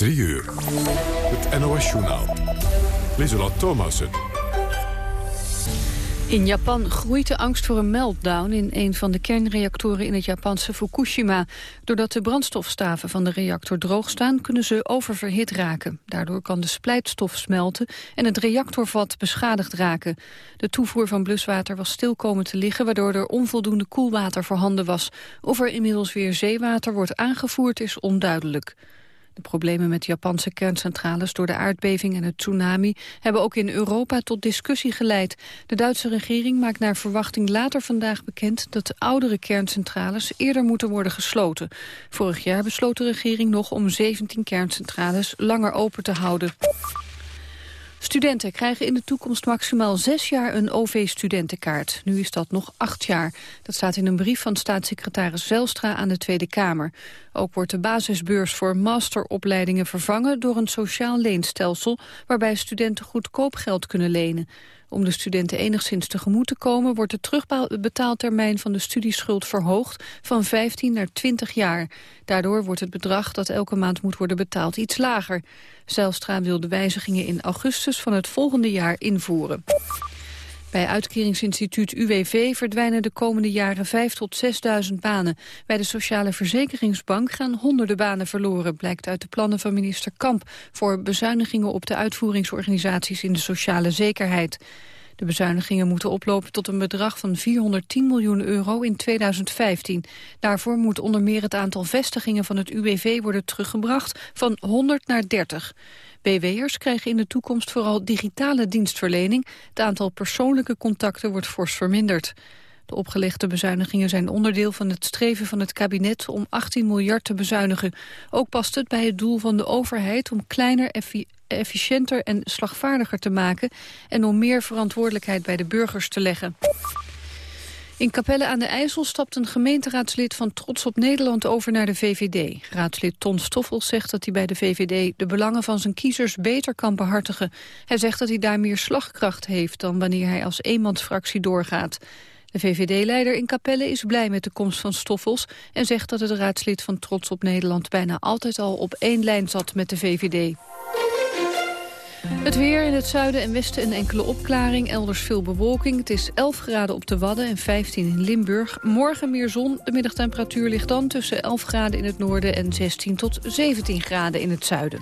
3 uur. Het NOS-journaal. Lieselot Thomassen. In Japan groeit de angst voor een meltdown in een van de kernreactoren in het Japanse Fukushima. Doordat de brandstofstaven van de reactor droog staan, kunnen ze oververhit raken. Daardoor kan de splijtstof smelten en het reactorvat beschadigd raken. De toevoer van bluswater was stil komen te liggen, waardoor er onvoldoende koelwater voorhanden was. Of er inmiddels weer zeewater wordt aangevoerd is onduidelijk. De problemen met Japanse kerncentrales door de aardbeving en het tsunami hebben ook in Europa tot discussie geleid. De Duitse regering maakt naar verwachting later vandaag bekend dat de oudere kerncentrales eerder moeten worden gesloten. Vorig jaar besloot de regering nog om 17 kerncentrales langer open te houden. Studenten krijgen in de toekomst maximaal zes jaar een OV-studentenkaart. Nu is dat nog acht jaar. Dat staat in een brief van staatssecretaris Zelstra aan de Tweede Kamer. Ook wordt de basisbeurs voor masteropleidingen vervangen door een sociaal leenstelsel... waarbij studenten goedkoop geld kunnen lenen. Om de studenten enigszins tegemoet te komen... wordt de terugbetaaltermijn van de studieschuld verhoogd van 15 naar 20 jaar. Daardoor wordt het bedrag dat elke maand moet worden betaald iets lager. Zijlstra wil de wijzigingen in augustus van het volgende jaar invoeren. Bij uitkeringsinstituut UWV verdwijnen de komende jaren 5 tot 6.000 banen. Bij de Sociale Verzekeringsbank gaan honderden banen verloren... blijkt uit de plannen van minister Kamp... voor bezuinigingen op de uitvoeringsorganisaties in de sociale zekerheid. De bezuinigingen moeten oplopen tot een bedrag van 410 miljoen euro in 2015. Daarvoor moet onder meer het aantal vestigingen van het UWV worden teruggebracht van 100 naar 30. BW'ers krijgen in de toekomst vooral digitale dienstverlening. Het aantal persoonlijke contacten wordt fors verminderd. De opgelegde bezuinigingen zijn onderdeel van het streven van het kabinet om 18 miljard te bezuinigen. Ook past het bij het doel van de overheid om kleiner, efficiënter en slagvaardiger te maken en om meer verantwoordelijkheid bij de burgers te leggen. In Capelle aan de IJssel stapt een gemeenteraadslid van Trots op Nederland over naar de VVD. Raadslid Ton Stoffel zegt dat hij bij de VVD de belangen van zijn kiezers beter kan behartigen. Hij zegt dat hij daar meer slagkracht heeft dan wanneer hij als eenmansfractie doorgaat. De VVD-leider in Capelle is blij met de komst van Stoffels... en zegt dat het raadslid van Trots op Nederland bijna altijd al op één lijn zat met de VVD. Het weer in het zuiden en westen een enkele opklaring. Elders veel bewolking. Het is 11 graden op de Wadden en 15 in Limburg. Morgen meer zon. De middagtemperatuur ligt dan tussen 11 graden in het noorden... en 16 tot 17 graden in het zuiden.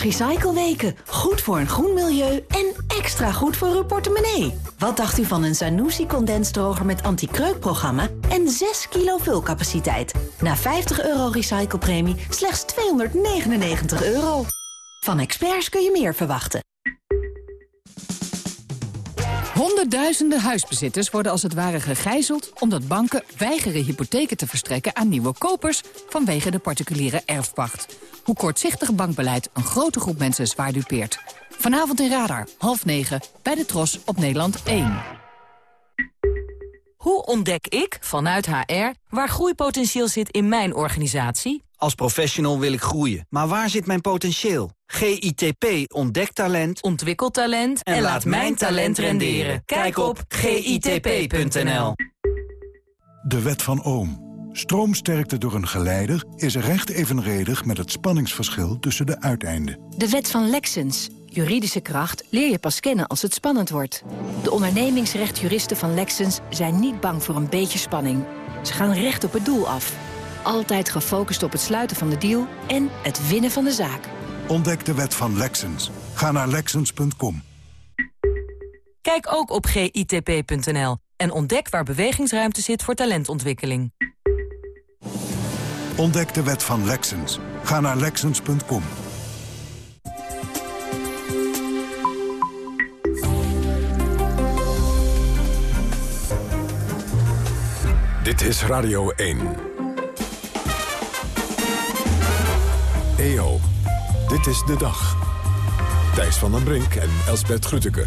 Recycleweken. Goed voor een groen milieu en extra goed voor uw portemonnee. Wat dacht u van een Zanussi condensdroger met anti-kreukprogramma en 6 kilo vulcapaciteit? Na 50 euro recyclepremie slechts 299 euro. Van experts kun je meer verwachten. Honderdduizenden huisbezitters worden als het ware gegijzeld... omdat banken weigeren hypotheken te verstrekken aan nieuwe kopers... vanwege de particuliere erfpacht. Hoe kortzichtig bankbeleid een grote groep mensen zwaar dupeert. Vanavond in Radar, half negen, bij de Tros op Nederland 1. Hoe ontdek ik, vanuit HR, waar groeipotentieel zit in mijn organisatie? Als professional wil ik groeien, maar waar zit mijn potentieel? GITP ontdekt talent, ontwikkelt talent en, laat mijn talent renderen. Kijk op gitp.nl. De wet van Ohm. Stroomsterkte door een geleider is recht evenredig met het spanningsverschil tussen de uiteinden. De wet van Lexens. Juridische kracht leer je pas kennen als het spannend wordt. De ondernemingsrechtjuristen van Lexens zijn niet bang voor een beetje spanning. Ze gaan recht op het doel af. Altijd gefocust op het sluiten van de deal en het winnen van de zaak. Ontdek de wet van Lexens. Ga naar Lexens.com. Kijk ook op gitp.nl en ontdek waar bewegingsruimte zit voor talentontwikkeling. Ontdek de wet van Lexens. Ga naar Lexens.com. Dit is Radio 1. EO, dit is de dag. Thijs van den Brink en Elsbert Grütke.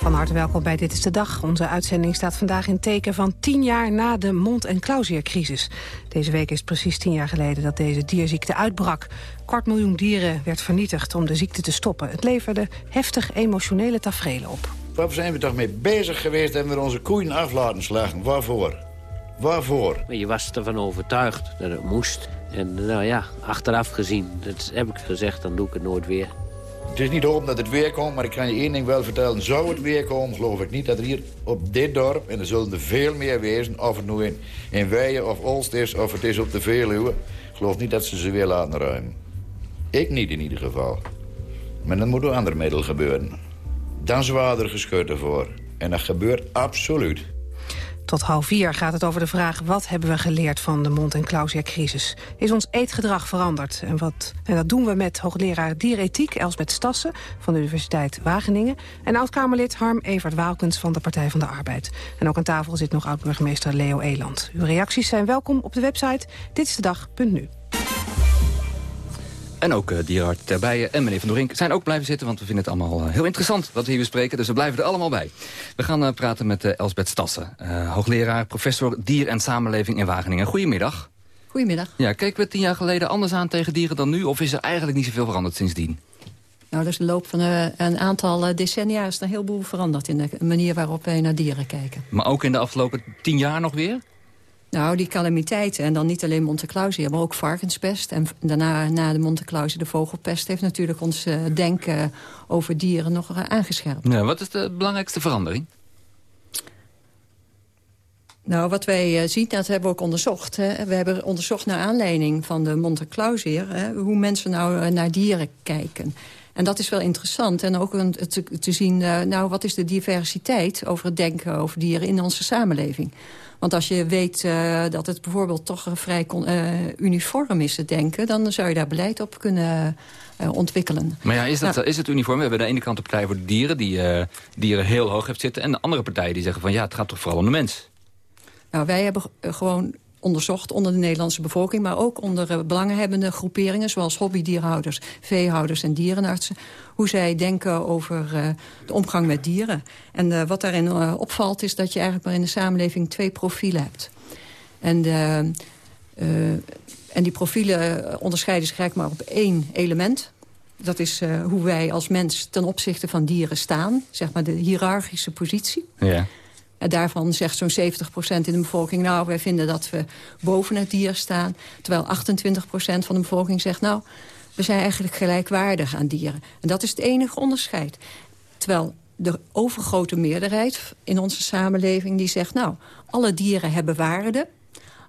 Van harte welkom bij Dit is de Dag. Onze uitzending staat vandaag in teken van tien jaar na de mond- en klauwzeercrisis. Deze week is het precies tien jaar geleden dat deze dierziekte uitbrak. Kwart miljoen dieren werd vernietigd om de ziekte te stoppen. Het leverde heftig emotionele tafereelen op. Waar zijn we toch mee bezig geweest en we onze koeien af laten slagen? Waarvoor? Waarvoor? Je was ervan overtuigd dat het moest. En nou ja, achteraf gezien, dat heb ik gezegd, dan doe ik het nooit weer. Het is niet hoop dat het weer komt, maar ik kan je één ding wel vertellen. Zou het weer komen, geloof ik niet dat er hier op dit dorp... en er zullen er veel meer wezen, of het nu in, in of Olst is... of het is op de Veluwe. Ik geloof niet dat ze ze weer laten ruimen. Ik niet in ieder geval. Maar dan moet door andere middel gebeuren. Dan zwaarder geschut ervoor. En dat gebeurt absoluut. Tot half vier gaat het over de vraag... wat hebben we geleerd van de mond- en clausia-crisis? Is ons eetgedrag veranderd? En, wat, en dat doen we met hoogleraar dierethiek Elsbeth Stassen... van de Universiteit Wageningen... en oud-Kamerlid Harm Evert Waalkens van de Partij van de Arbeid. En ook aan tafel zit nog oud-burgemeester Leo Eland. Uw reacties zijn welkom op de website ditstedag.nu. En ook uh, dierenarts Terbijen en meneer Van Dorink zijn ook blijven zitten... want we vinden het allemaal uh, heel interessant wat we hier bespreken. Dus we blijven er allemaal bij. We gaan uh, praten met Elsbeth Stassen. hoogleraar, professor dier en samenleving in Wageningen. Goedemiddag. Goedemiddag. Ja, keken we tien jaar geleden anders aan tegen dieren dan nu... of is er eigenlijk niet zoveel veranderd sindsdien? Nou, dus de loop van een aantal decennia is er een heleboel veranderd... in de manier waarop wij naar dieren kijken. Maar ook in de afgelopen tien jaar nog weer? Nou, die calamiteiten, en dan niet alleen Monte Clausia, maar ook varkenspest. En daarna, na de Monte Clausia, de vogelpest... heeft natuurlijk ons uh, denken over dieren nog uh, aangescherpt. Ja, wat is de belangrijkste verandering? Nou, wat wij uh, zien, dat hebben we ook onderzocht. Hè. We hebben onderzocht naar aanleiding van de Monte Clausia... Hè, hoe mensen nou naar dieren kijken. En dat is wel interessant. En ook een, te, te zien, nou, wat is de diversiteit over het denken over dieren in onze samenleving. Want als je weet uh, dat het bijvoorbeeld toch vrij uh, uniform is te denken... dan zou je daar beleid op kunnen uh, ontwikkelen. Maar ja, is, dat, nou, is het uniform? We hebben aan de ene kant de Partij voor de Dieren... die dieren heel hoog heeft zitten... en de andere partijen die zeggen van ja, het gaat toch vooral om de mens. Nou, wij hebben gewoon onderzocht onder de Nederlandse bevolking... maar ook onder belanghebbende groeperingen... zoals hobbydierhouders, veehouders en dierenartsen... hoe zij denken over uh, de omgang met dieren. En uh, wat daarin opvalt is dat je eigenlijk maar in de samenleving twee profielen hebt. En, en die profielen onderscheiden zich eigenlijk maar op één element... Dat is hoe wij als mens ten opzichte van dieren staan. Zeg maar de hiërarchische positie. Ja. Daarvan zegt zo'n 70% in de bevolking... nou, wij vinden dat we boven het dier staan. Terwijl 28% van de bevolking zegt... nou, we zijn eigenlijk gelijkwaardig aan dieren. En dat is het enige onderscheid. Terwijl de overgrote meerderheid in onze samenleving die zegt... nou, alle dieren hebben waarde,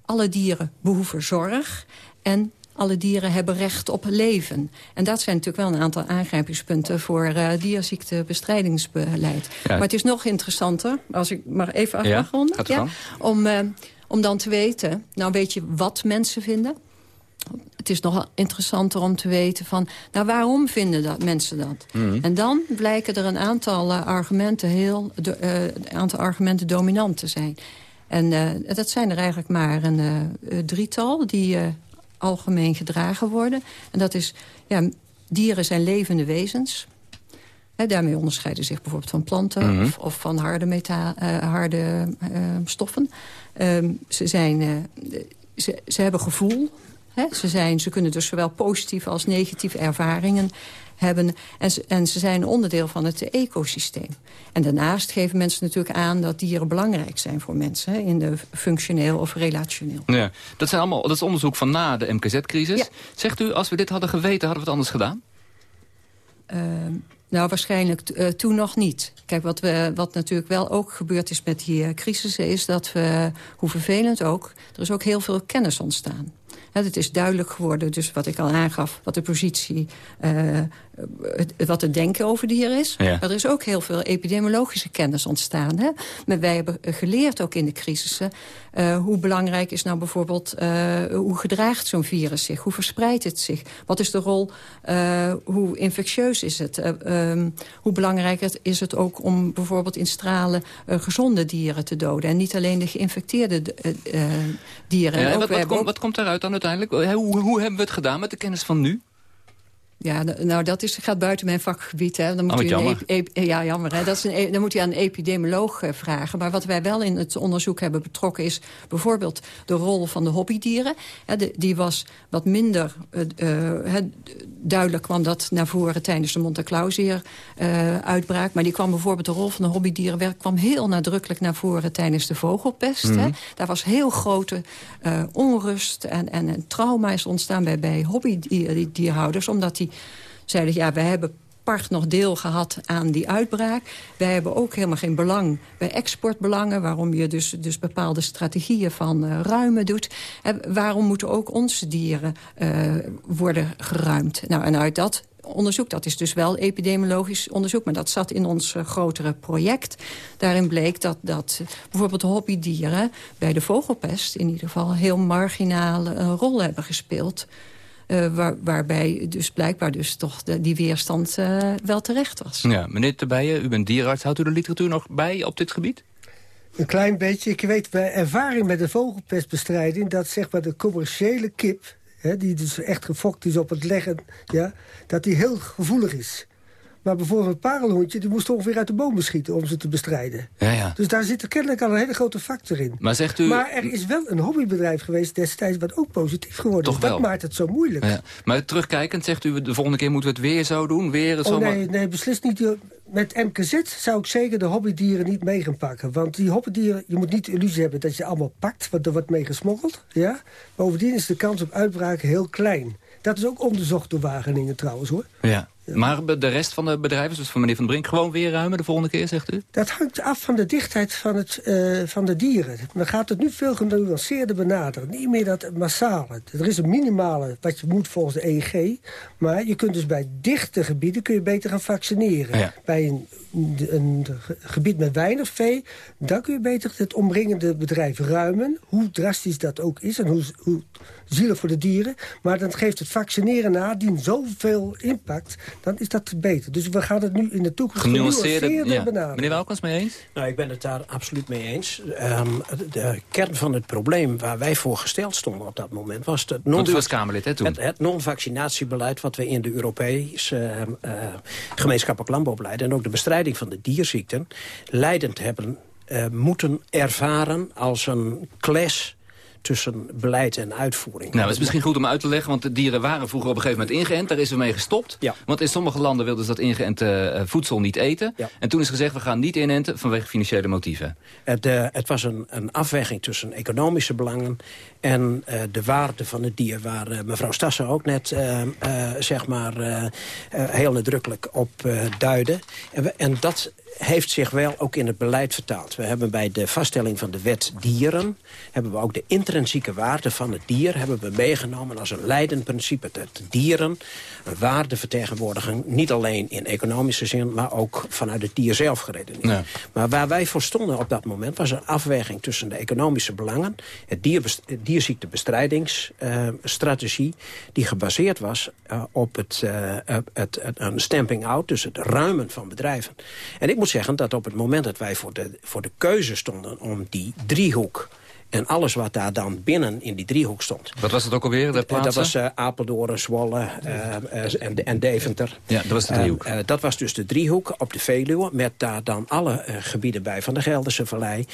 alle dieren behoeven zorg... en alle dieren hebben recht op leven. En dat zijn natuurlijk wel een aantal aangrijpingspunten... voor uh, dierziektebestrijdingsbeleid. Ja. Maar het is nog interessanter, als ik maar even af mag ronden... Ja, om, uh, om dan te weten, nou weet je wat mensen vinden... Het is nog interessanter om te weten van... nou, waarom vinden dat mensen dat? Mm. En dan blijken er een aantal uh, argumenten heel... Een aantal argumenten dominant te zijn. En uh, dat zijn er eigenlijk maar een drietal... die algemeen gedragen worden. En dat is, ja, dieren zijn levende wezens. He, daarmee onderscheiden zich bijvoorbeeld van planten Mhm. of, of, van harde, metaal, uh, harde uh, stoffen. Um, ze, zijn, uh, ze, ze hebben gevoel. He, ze, zijn, ze kunnen dus zowel positieve als negatieve ervaringen hebben. En ze, en ze zijn onderdeel van het ecosysteem. En daarnaast geven mensen natuurlijk aan dat dieren belangrijk zijn voor mensen. Hè, in de functioneel of relationeel. Ja, dat, zijn allemaal, dat is onderzoek van na de MKZ-crisis. Ja. Zegt u, als we dit hadden geweten, hadden we het anders gedaan? Uh, nou, waarschijnlijk uh, toen nog niet. Kijk, wat, we, wat natuurlijk wel ook gebeurd is met die uh, crisissen... is dat we, hoe vervelend ook, er is ook heel veel kennis ontstaan. Het is duidelijk geworden, dus wat ik al aangaf... wat de positie, uh, het, wat het denken over dieren is. Ja. Maar er is ook heel veel epidemiologische kennis ontstaan. Hè? Maar wij hebben geleerd ook in de crisissen... Uh, hoe belangrijk is nou bijvoorbeeld... Uh, hoe gedraagt zo'n virus zich? Hoe verspreidt het zich? Wat is de rol? hoe infectieus is het? Um, hoe belangrijk het, is het ook om bijvoorbeeld in stralen... gezonde dieren te doden? En niet alleen de geïnfecteerde dieren. Ja, en ook, wat, wat, ook... komt, wat komt daaruit dan uiteindelijk? Hoe, hoe hebben we het gedaan met de kennis van nu? Ja, nou dat is, gaat buiten mijn vakgebied. Hè. Dan moet oh, u jammer. Een, ja, jammer. Hè. Dat is een, e- dan moet u aan een epidemioloog uh, vragen. Maar wat wij wel in het onderzoek hebben betrokken... is bijvoorbeeld de rol van de hobbydieren. Hè, de, die was wat minder uh, duidelijk kwam dat naar voren... tijdens de Monte Clausier-uitbraak. maar die kwam bijvoorbeeld de rol van de hobbydieren... kwam heel nadrukkelijk naar voren tijdens de vogelpest. Mm -hmm. hè. Daar was heel grote onrust en, en, en trauma is ontstaan bij, bij hobbydierhouders... omdat die zeiden, ja, we hebben part nog deel gehad aan die uitbraak. Wij hebben ook helemaal geen belang bij exportbelangen... waarom je dus, dus bepaalde strategieën van uh, ruimen doet. Waarom moeten ook onze dieren uh, worden geruimd? Nou, en uit dat onderzoek. Dat is dus wel epidemiologisch onderzoek, maar dat zat in ons uh, grotere project. Daarin bleek dat, dat bijvoorbeeld hobbydieren bij de vogelpest... in ieder geval heel marginale uh, rol hebben gespeeld... Uh, waar, waarbij dus blijkbaar dus toch de, die weerstand uh, wel terecht was. Ja, meneer Terbijen, u bent dierenarts. Houdt u de literatuur nog bij op dit gebied? Een klein beetje. Ik weet bij ervaring met de vogelpestbestrijding... dat zeg maar de commerciële kip, hè, die dus echt gefokt is op het leggen... Ja, dat die heel gevoelig is. Maar bijvoorbeeld een parelhondje, die moest ongeveer uit de bomen schieten om ze te bestrijden. Ja, ja. Dus daar zit er kennelijk al een hele grote factor in. Maar, zegt u... maar er is wel een hobbybedrijf geweest destijds wat ook positief geworden Toch is. Wel. Dat maakt het zo moeilijk. Ja. Maar terugkijkend zegt u, de volgende keer moeten we het weer zo doen? Weer het oh, zomaar... nee, nee, beslist niet. Met MKZ zou ik zeker de hobbydieren niet mee gaan pakken. Want die hobbydieren, je moet niet de illusie hebben dat je allemaal pakt. Want er wordt mee gesmokkeld. Ja? Bovendien is de kans op uitbraken heel klein. Dat is ook onderzocht door Wageningen trouwens hoor. Ja. Maar de rest van de bedrijven, dus van meneer Van Brink... gewoon weer ruimen de volgende keer, zegt u? Dat hangt af van de dichtheid van, het, uh, van de dieren. Men gaat het nu veel genuanceerder benaderen. Niet meer dat massale. Er is een minimale wat je moet volgens de EEG. Maar je kunt dus bij dichte gebieden kun je beter gaan vaccineren. Ja. Bij een, een, gebied met weinig vee... dan kun je beter het omringende bedrijf ruimen. Hoe drastisch dat ook is en hoe, hoe zielig voor de dieren. Maar dan geeft het vaccineren nadien zoveel impact dan is dat beter. Dus we gaan het nu in de toekomst genuanceerder ja. benaderen. Meneer Welkens mee eens? Nou, ik ben het daar absoluut mee eens. Um, de kern van het probleem waar wij voor gesteld stonden op dat moment... was het, non Kamerlid, hè, toen? het, het non-vaccinatiebeleid wat we in de Europese uh, uh, gemeenschappelijk landbouwbeleid... en ook de bestrijding van de dierziekten leidend hebben uh, moeten ervaren als een clash tussen beleid en uitvoering. Nou, het is misschien goed om uit te leggen, want de dieren waren vroeger op een gegeven moment ingeënt. Daar is we mee gestopt. Ja. Want in sommige landen wilden ze dat ingeënte uh, voedsel niet eten. Ja. En toen is gezegd, we gaan niet inenten vanwege financiële motieven. Het, uh, het was een, een, afweging tussen economische belangen en uh, de waarde van het dier... waar mevrouw Stassen ook net zeg maar, heel nadrukkelijk op duidde. En, we, en dat heeft zich wel ook in het beleid vertaald. We hebben bij de vaststelling van de wet dieren... hebben we ook de intrinsieke waarde van het dier hebben we meegenomen als een leidend principe. Dat dieren een waarde vertegenwoordigen... niet alleen in economische zin, maar ook vanuit het dier zelf geredeneerd. Ja. Maar waar wij voor stonden op dat moment... was een afweging tussen de economische belangen... het, het dierziektebestrijdingstrategie... Uh, die gebaseerd was uh, op uh, het, het, een stamping out... dus het ruimen van bedrijven. En ik moet zeggen dat op het moment dat wij voor de, voor de keuze stonden... om die driehoek en alles wat daar dan binnen in die driehoek stond. Wat was het ook alweer, de plaatsen? Dat was uh, Apeldoorn, Zwolle uh, uh, en, en Deventer. Ja, dat was de driehoek. dat was dus de driehoek op de Veluwe... met daar dan alle gebieden bij van de Gelderse Vallei.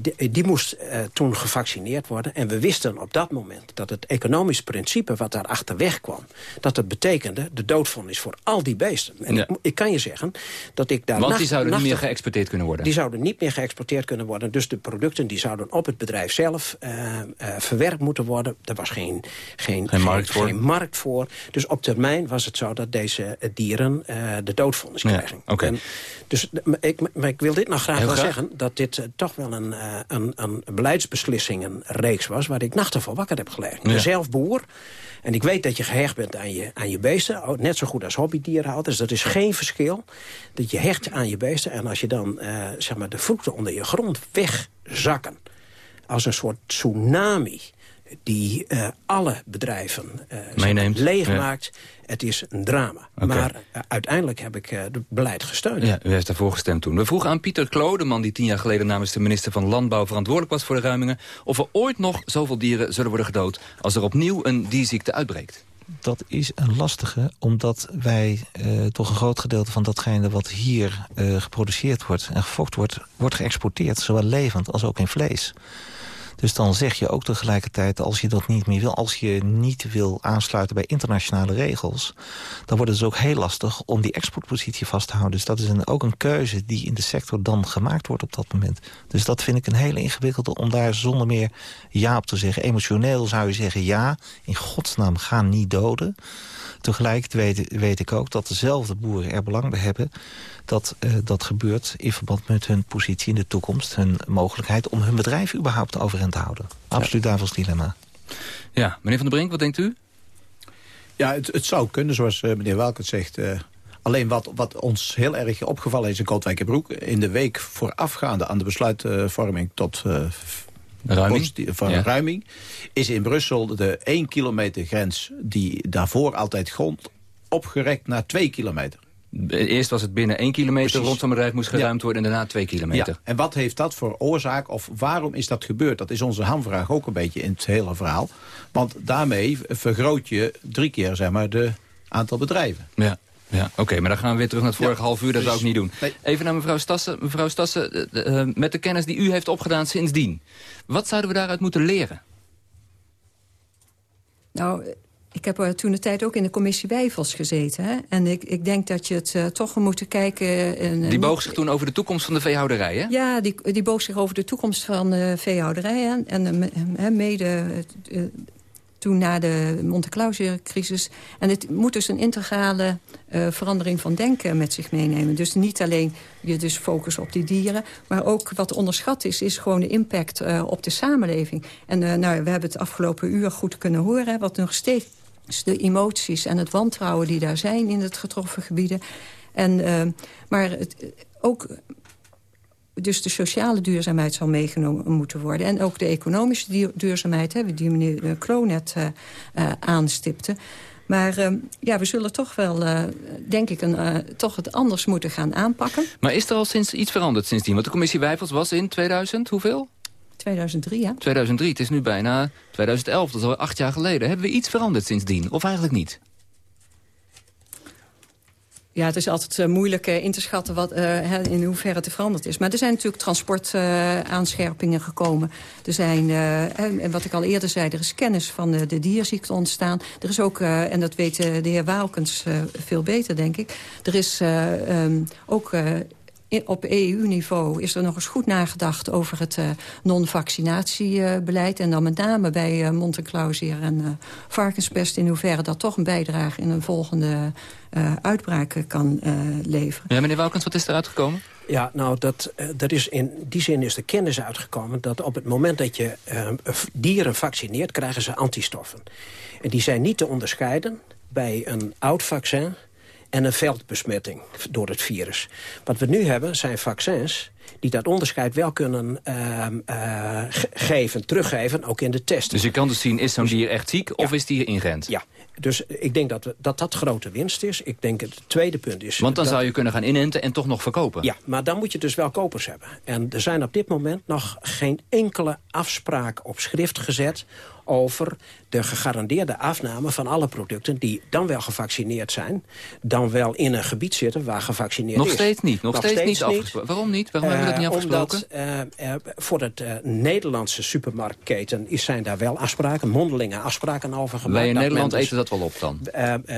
Die, die, moest toen gevaccineerd worden. En we wisten op dat moment dat het economisch principe... wat daar achterweg kwam, dat het betekende... de doodvondis voor al die beesten. En ja. ik, ik, kan je zeggen dat ik daar... Want nacht, die zouden niet meer geëxporteerd kunnen worden? Die zouden niet meer geëxporteerd kunnen worden. Dus de producten die zouden op het bedrijf zelf uh, uh, verwerkt moeten worden. Er was geen, geen, geen, markt geen, markt voor. Dus op termijn was het zo dat deze dieren uh, de doodvondens krijgen. Ja, okay. en, dus ik, maar ik wil dit nog graag wel zeggen... dat dit toch wel een, een, een beleidsbeslissingenreeks was... waar ik nachten van wakker heb gelegen. Ja. zelf boer. En ik weet dat je gehecht bent aan je, aan je beesten. oh, Net zo goed als hobbydierenhouders. Dat is geen verschil. Dat je hecht aan je beesten. En als je dan uh, zeg maar de voeten onder je grond wegzakken. Als een soort tsunami. Die uh, alle bedrijven uh, leegmaakt. Het is een drama. Maar uh, uiteindelijk heb ik het beleid gesteund. Ja, u heeft daarvoor gestemd toen. We vroegen aan Pieter Klo, de man die tien jaar geleden namens de minister van Landbouw verantwoordelijk was voor de ruimingen, of er ooit nog zoveel dieren zullen worden gedood als er opnieuw een dierziekte uitbreekt. dat is een lastige, omdat wij uh, toch een groot gedeelte van datgene wat hier uh, geproduceerd wordt en gefokt wordt, wordt geëxporteerd, zowel levend als ook in vlees. Dus dan zeg je ook tegelijkertijd, als je dat niet meer wil... als je niet wil aansluiten bij internationale regels... dan wordt het dus ook heel lastig om die exportpositie vast te houden. Dus dat is een, ook een keuze die in de sector dan gemaakt wordt op dat moment. Dus dat vind ik een hele ingewikkelde om daar zonder meer ja op te zeggen. Emotioneel zou je zeggen ja, in godsnaam ga niet doden... Tegelijkertijd weet, weet, ik ook dat dezelfde boeren er belang bij hebben... dat uh, dat gebeurt in verband met hun positie in de toekomst... hun mogelijkheid om hun bedrijf überhaupt overeind te houden. Absoluut ja. duivels dilemma. Ja, meneer Van der Brink, wat denkt u? Ja, het, het zou kunnen, zoals uh, meneer Welkert zegt... Uh, Alleen wat, wat ons heel erg opgevallen is in Kootwijkerbroek... in de week voorafgaande aan de besluitvorming tot uh, ruiming. van ja. ruiming... is in Brussel de 1 kilometer grens die daarvoor altijd grond... opgerekt naar 2 kilometer. Eerst was het binnen 1 kilometer Precies. rondom bedrijf moest geruimd ja. worden... en daarna 2 kilometer. Ja. En wat heeft dat voor oorzaak of waarom is dat gebeurd? Dat is onze hamvraag ook een beetje in het hele verhaal. Want daarmee vergroot je drie keer zeg maar, de aantal bedrijven. Ja. Ja, oké, okay, maar dan gaan we weer terug naar het vorige ja, half uur. Dat zou ik niet doen. Nee. Even naar mevrouw Stassen. Mevrouw Stassen, uh, uh, met de kennis die u heeft opgedaan sindsdien. Wat zouden we daaruit moeten leren? Nou, ik heb er toen de tijd ook in de commissie Wijfels gezeten. Hè? En ik, ik denk dat je het uh, toch moet kijken... En, die boog zich toen over de toekomst van de veehouderij, hè? Ja, die, die boog zich over de toekomst van de veehouderij. En, en mede toen na de Monte Clausio-crisis. En het moet dus een integrale uh, verandering van denken met zich meenemen. Dus niet alleen je dus focus op die dieren... maar ook wat onderschat is, is gewoon de impact uh, op de samenleving. En uh, nou, we hebben het afgelopen uur goed kunnen horen... wat nog steeds de emoties en het wantrouwen die daar zijn in het getroffen gebieden. En, maar het, ook dus de sociale duurzaamheid zal meegenomen moeten worden. En ook de economische duurzaamheid, hè, die meneer Kroon net uh, uh, aanstipte. Maar ja, we zullen toch wel, denk ik, een, toch het anders moeten gaan aanpakken. Maar is er al sinds iets veranderd sindsdien? Want de commissie Wijfels was in 2000, hoeveel? 2003, ja. 2003, het is nu bijna 2011, dat is al acht jaar geleden. Hebben we iets veranderd sindsdien? Of eigenlijk niet? Ja, het is altijd uh, moeilijk uh, in te schatten wat, uh, in hoeverre het veranderd is. Maar er zijn natuurlijk transportaanscherpingen gekomen. Er zijn, en wat ik al eerder zei, er is kennis van de, de dierziekte ontstaan. Er is ook, en dat weet de heer Waalkens veel beter, denk ik... er is um, ook op EU-niveau is er nog eens goed nagedacht over het uh, non-vaccinatiebeleid. en dan met name bij uh, en uh, varkenspest... in hoeverre dat toch een bijdrage in een volgende uitbraak kan leveren. Ja, meneer Walkens, wat is er uitgekomen? Ja, nou, dat, dat is in die zin is de kennis uitgekomen... dat op het moment dat je dieren vaccineert, krijgen ze antistoffen. En die zijn niet te onderscheiden bij een oud vaccin en een veldbesmetting door het virus. Wat we nu hebben zijn vaccins die dat onderscheid wel kunnen uh, uh, geven, teruggeven, ook in de test. Dus je kan dus zien, is zo'n dier echt ziek of is die ingerend? Ja, dus ik denk dat, we, dat dat grote winst is. Ik denk het tweede punt is... Want dan zou je kunnen gaan inenten en toch nog verkopen? Ja, maar dan moet je dus wel kopers hebben. En er zijn op dit moment nog geen enkele afspraak op schrift gezet over de gegarandeerde afname van alle producten... die dan wel gevaccineerd zijn, dan wel in een gebied zitten waar gevaccineerd nog is. Steeds niet, nog, nog steeds, steeds niet afgesproken. Waarom niet? Waarom uh, hebben we dat niet afgesproken? Omdat uh, uh, voor het Nederlandse supermarktketen zijn daar wel afspraken, mondelinge afspraken over gemaakt. Wij in Nederland dus, eten dat op dan?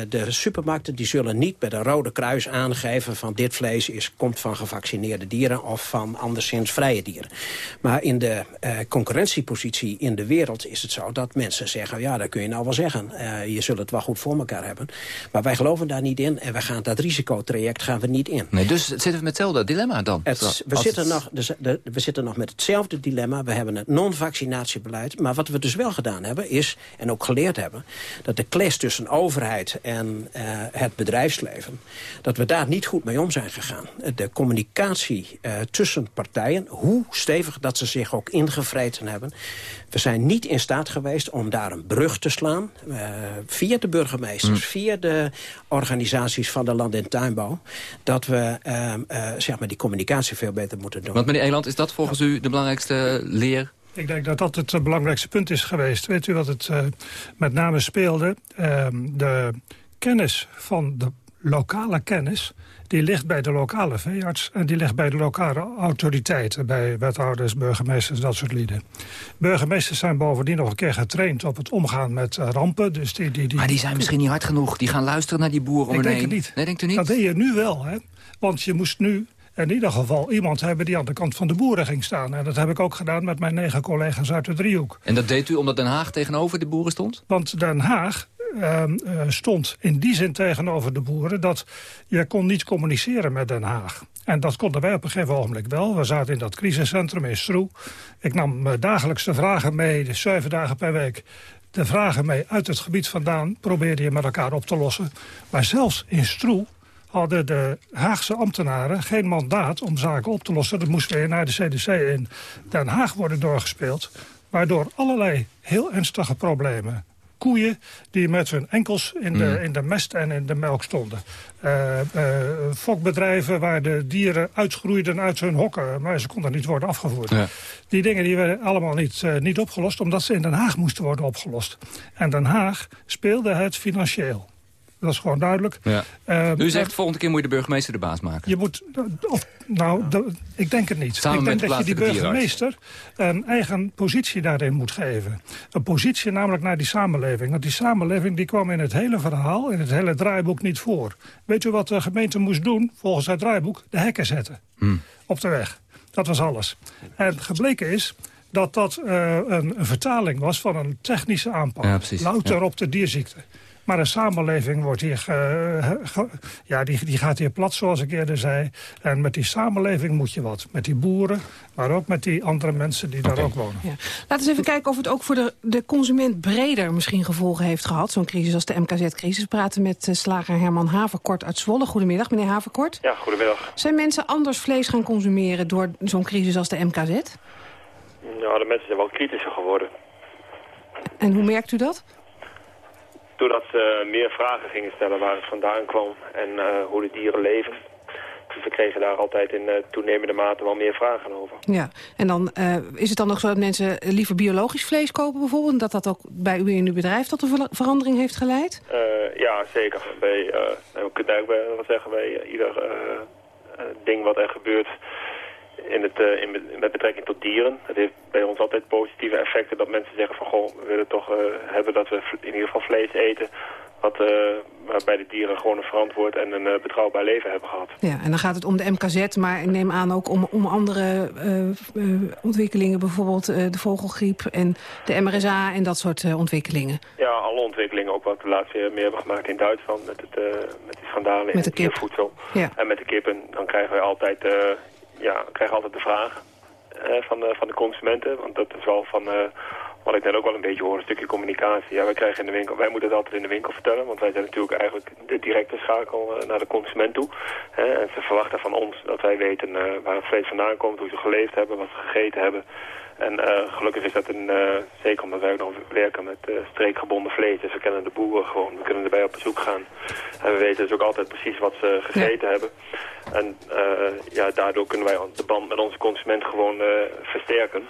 de supermarkten die zullen niet bij de Rode Kruis aangeven van dit vlees is, komt van gevaccineerde dieren of van anderszins vrije dieren. Maar in de concurrentiepositie in de wereld is het zo dat mensen zeggen, ja, dat kun je nou wel zeggen. Uh, je zult het wel goed voor elkaar hebben. Maar wij geloven daar niet in en we gaan dat risicotraject gaan we niet in. Nee, dus zitten we met hetzelfde dilemma dan? Het, we, zitten nog, de, we zitten nog met hetzelfde dilemma. We hebben het non-vaccinatiebeleid. Maar wat we dus wel gedaan hebben is, en ook geleerd hebben... dat de clash tussen overheid en uh, het bedrijfsleven... dat we daar niet goed mee om zijn gegaan. De communicatie uh, tussen partijen, hoe stevig dat ze zich ook ingevreten hebben... we zijn niet in staat geweest om daar een brug te slaan. Uh, via de burgemeesters, mm. via de organisaties van de land- en tuinbouw. Dat we zeg maar die communicatie veel beter moeten doen. Want meneer Eland, is dat volgens u de belangrijkste leer Ik denk dat dat het belangrijkste punt is geweest. Weet u wat het uh, met name speelde? Uh, de kennis van de lokale kennis die ligt bij de lokale veearts... en die ligt bij de lokale autoriteiten... bij wethouders, burgemeesters, dat soort lieden. Burgemeesters zijn bovendien nog een keer getraind... op het omgaan met uh, rampen. Dus die, die, die... Maar die zijn misschien niet hard genoeg. Die gaan luisteren naar die boeren om Ik denk het niet. Nee, denkt u niet? Dat deed je nu wel, hè? Want je moest nu in ieder geval iemand hebben die aan de kant van de boeren ging staan. En dat heb ik ook gedaan met mijn negen collega's uit de driehoek. En dat deed u omdat Den Haag tegenover de boeren stond? Want Den Haag uh, uh, stond in die zin tegenover de boeren... dat je kon niet communiceren met Den Haag. En dat konden wij op een gegeven ogenblik wel. We zaten in dat crisiscentrum in Stroe. Ik nam uh, dagelijks de vragen mee, de zeven dagen per week... de vragen mee uit het gebied vandaan, probeerde je met elkaar op te lossen. Maar zelfs in Stroe hadden de Haagse ambtenaren geen mandaat om zaken op te lossen. Dat moest weer naar de CDC in Den Haag worden doorgespeeld. Waardoor allerlei heel ernstige problemen koeien die met hun enkels in de, mm. in de mest en in de melk stonden. Uh, uh, fokbedrijven waar de dieren uitgroeiden uit hun hokken... maar ze konden niet worden afgevoerd. Ja. Die dingen die werden allemaal niet, uh, niet opgelost... omdat ze in Den Haag moesten worden opgelost. En Den Haag speelde het financieel. Dat is gewoon duidelijk. Ja. Uh, U zegt, volgende keer moet je de burgemeester de baas maken. Je moet, of, nou, ik denk het niet. Samen ik denk met dat je die burgemeester een eigen positie daarin moet geven. Een positie namelijk naar die samenleving. Want die samenleving die kwam in het hele verhaal, in het hele draaiboek niet voor. Weet u wat de gemeente moest doen, volgens het draaiboek? De hekken zetten. Hmm. Op de weg. Dat was alles. En gebleken is dat dat uh, een, een, vertaling was van een technische aanpak. Ja, precies. Louter ja. op de dierziekte. Maar een samenleving wordt hier ge, ge, ja, die, die gaat hier plat, zoals ik eerder zei. En met die samenleving moet je wat. Met die boeren, maar ook met die andere mensen die okay. daar ook wonen. Ja. Laten we eens even kijken of het ook voor de, de consument breder misschien gevolgen heeft gehad. Zo'n crisis als de MKZ-crisis. We praten met uh, slager Herman Haverkort uit Zwolle. Goedemiddag, meneer Haverkort. Ja, goedemiddag. Zijn mensen anders vlees gaan consumeren door zo'n crisis als de MKZ? Nou, de mensen zijn wel kritischer geworden. En hoe merkt u dat? Doordat ze meer vragen gingen stellen waar het vandaan kwam en uh, hoe de dieren leven. Dus we kregen daar altijd in uh, toenemende mate wel meer vragen over. Ja, en dan uh, is het dan nog zo dat mensen liever biologisch vlees kopen bijvoorbeeld? En dat dat ook bij u in uw bedrijf tot een verandering heeft geleid? ja, zeker. Bij, we kunnen eigenlijk wel zeggen, bij ieder ding wat er gebeurt in het, uh, in, met betrekking tot dieren. Het heeft bij ons altijd positieve effecten dat mensen zeggen van... goh, we willen toch uh, hebben dat we in ieder geval vlees eten... Wat, uh, waarbij de dieren gewoon een verantwoord en een betrouwbaar leven hebben gehad. Ja, en dan gaat het om de MKZ, maar ik neem aan ook om, om andere ontwikkelingen... bijvoorbeeld de vogelgriep en de MRSA en dat soort ontwikkelingen. Ja, alle ontwikkelingen, ook wat we laatst weer meer hebben gemaakt in Duitsland... met, het, met die schandalen met in het voedsel. Ja. En met de kippen, dan krijgen we altijd ja, we krijgen altijd de vraag uh, van, de, van de consumenten. Want dat is wel van, uh, wat ik net ook wel een beetje hoor, een stukje communicatie. Ja, wij krijgen in de winkel, wij moeten het altijd in de winkel vertellen. Want wij zijn natuurlijk eigenlijk de directe schakel uh, naar de consument toe. En ze verwachten van ons dat wij weten waar het vlees vandaan komt, hoe ze geleefd hebben, wat ze gegeten hebben. En uh, gelukkig is dat een, uh, zeker omdat wij ook nog werken met uh, streekgebonden vlees. Dus we kennen de boeren gewoon, we kunnen erbij op bezoek gaan. En we weten dus ook altijd precies wat ze gegeten ja. hebben. En ja, daardoor kunnen wij de band met onze consument gewoon versterken.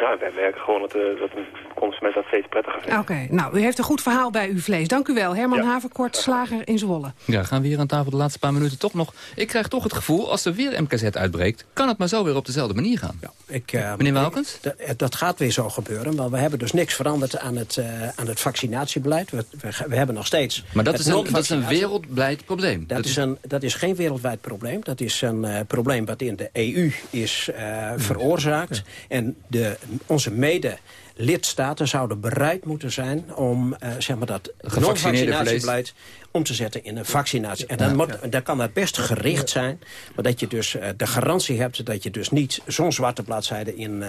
Ja, wij merken gewoon dat, uh, dat een consument dat steeds prettiger vindt. Oké, okay, nou, u heeft een goed verhaal bij uw vlees. Dank u wel. Herman ja. Haverkort, slager in Zwolle. Ja, gaan we hier aan tafel de laatste paar minuten toch nog... Ik krijg toch het gevoel, als er weer MKZ uitbreekt... kan het maar zo weer op dezelfde manier gaan. Ja, ik, uh, Meneer Walkens? Dat, dat gaat weer zo gebeuren. Want we hebben dus niks veranderd aan het, uh, aan het vaccinatiebeleid. We, we, we, hebben nog steeds... Maar dat, is een, dat is een wereldwijd probleem. Dat, dat is, een, dat is geen wereldwijd probleem. Dat is een uh, probleem wat in de EU is uh, veroorzaakt. Ja. En de, onze mede lidstaten zouden bereid moeten zijn om uh, zeg maar dat non-vaccinatiebeleid om te zetten in een vaccinatie. En dan, moet, dan kan dat best gericht zijn, maar dat je dus uh, de garantie hebt dat je dus niet zo'n zwarte bladzijde in uh,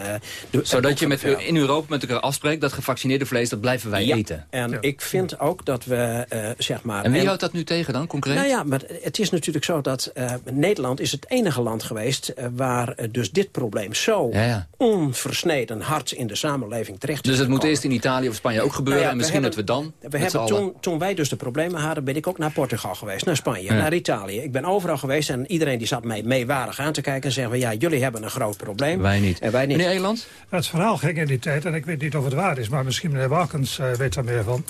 de Zodat je met, in Europa met elkaar afspreekt dat gevaccineerde vlees, dat blijven wij ja. eten. En ik vind ook dat we, uh, zeg maar... En wie en, houdt dat nu tegen dan, concreet? Nou ja, maar het is natuurlijk zo dat Nederland is het enige land geweest waar dus dit probleem zo onversneden hard in de samenleving terecht Dus het moet eerst in Italië of Spanje ook gebeuren... Nou ja, en misschien dat we dan... We hebben toen, toen wij dus de problemen hadden, ben ik ook naar Portugal geweest, naar Spanje, naar Italië. Ik ben overal geweest en iedereen die zat mij meewarig aan te kijken en zeggen: ja, jullie hebben een groot probleem. Wij niet. En wij niet. Meneer Eland? Het verhaal ging in die tijd, en ik weet niet of het waar is... maar misschien meneer Wakens uh, weet daar meer van...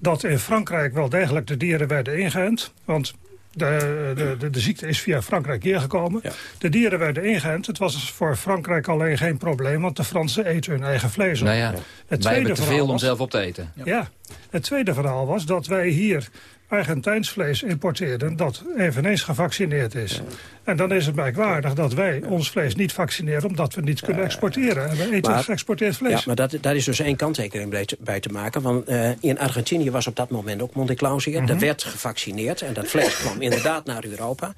dat in Frankrijk wel degelijk de dieren werden ingeënt. Want de, de, de, de, ziekte is via Frankrijk hier gekomen. De dieren werden ingeënt. Het was voor Frankrijk alleen geen probleem, want de Fransen eten hun eigen vlees op. Nou ja, het wij hebben te veel was, om zelf op te eten. Ja. ja. het tweede verhaal was dat wij hier Argentijns importeerden dat eveneens gevaccineerd is. En dan is het merkwaardig dat wij ons vlees niet vaccineren... omdat we niet kunnen exporteren. En we eten maar, geëxporteerd vlees. Ja, maar dat, daar is dus één kanttekening bij te maken. Want uh, in Argentinië was op dat moment ook Monte Clausië. Mm Er werd gevaccineerd en dat vlees kwam inderdaad naar Europa.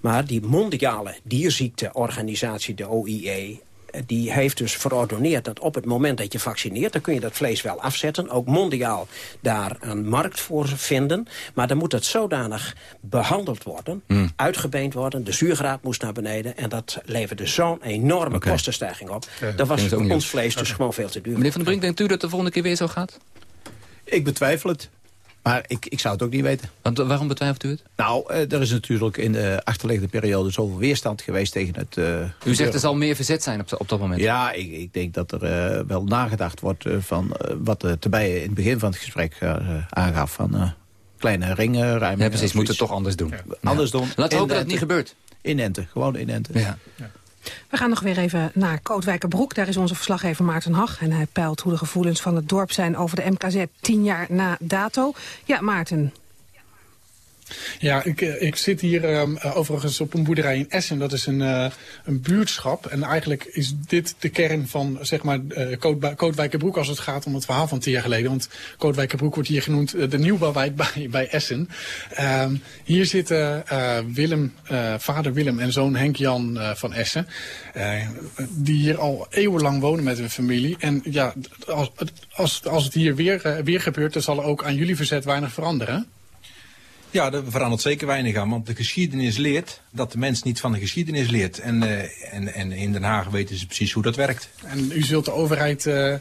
Maar die mondiale dierziekteorganisatie, de OIE die heeft dus verordoneerd dat op het moment dat je vaccineert... dan kun je dat vlees wel afzetten, ook mondiaal daar een markt voor vinden. Maar dan moet het zodanig behandeld worden, mm. uitgebeend worden... de zuurgraad moest naar beneden en dat leverde zo'n enorme okay. kostenstijging op. Ja, dat was ons vlees dus gewoon veel te duur. Meneer Van der Brink, denkt u dat het de volgende keer weer zo gaat? Ik betwijfel het. Maar ik, ik zou het ook niet weten. Want waarom betwijfelt u het? Nou, uh, er is natuurlijk in de achterliggende periode zoveel weerstand geweest tegen het... Uh, u zegt er zal meer verzet zijn op, op dat moment? Ja, ik, ik denk dat er uh, wel nagedacht wordt van wat de Terbijen in het begin van het gesprek aangaf. Van kleine ringen, ruim. Ja, precies. Moet het toch anders doen. Ja. Anders doen. Laten we hopen dat het niet gebeurt. Inenten, gewoon inenten. Ja. ja. We gaan nog weer even naar Kootwijkerbroek. Daar is onze verslaggever Maarten Hag. En hij peilt hoe de gevoelens van het dorp zijn over de MKZ tien jaar na dato. Ja, Maarten, ja, ik, eh, ik zit hier um, overigens op een boerderij in Essen. Dat is een, uh, een buurtschap. En eigenlijk is dit de kern van zeg maar, Kootwijkerbroek als het gaat om het verhaal van tien jaar geleden. Want Kootwijkerbroek wordt hier genoemd de nieuwbouwwijk bij, bij Essen. Um, hier zitten Willem, vader Willem en zoon Henk-Jan van Essen. die hier al eeuwenlang wonen met hun familie. En ja, als, als, als het hier weer, weer gebeurt, dan zal er ook aan jullie verzet weinig veranderen. Ja, er verandert zeker weinig aan, want de geschiedenis leert dat de mens niet van de geschiedenis leert. En, uh, en, en in Den Haag weten ze precies hoe dat werkt. En u zult de overheid uh,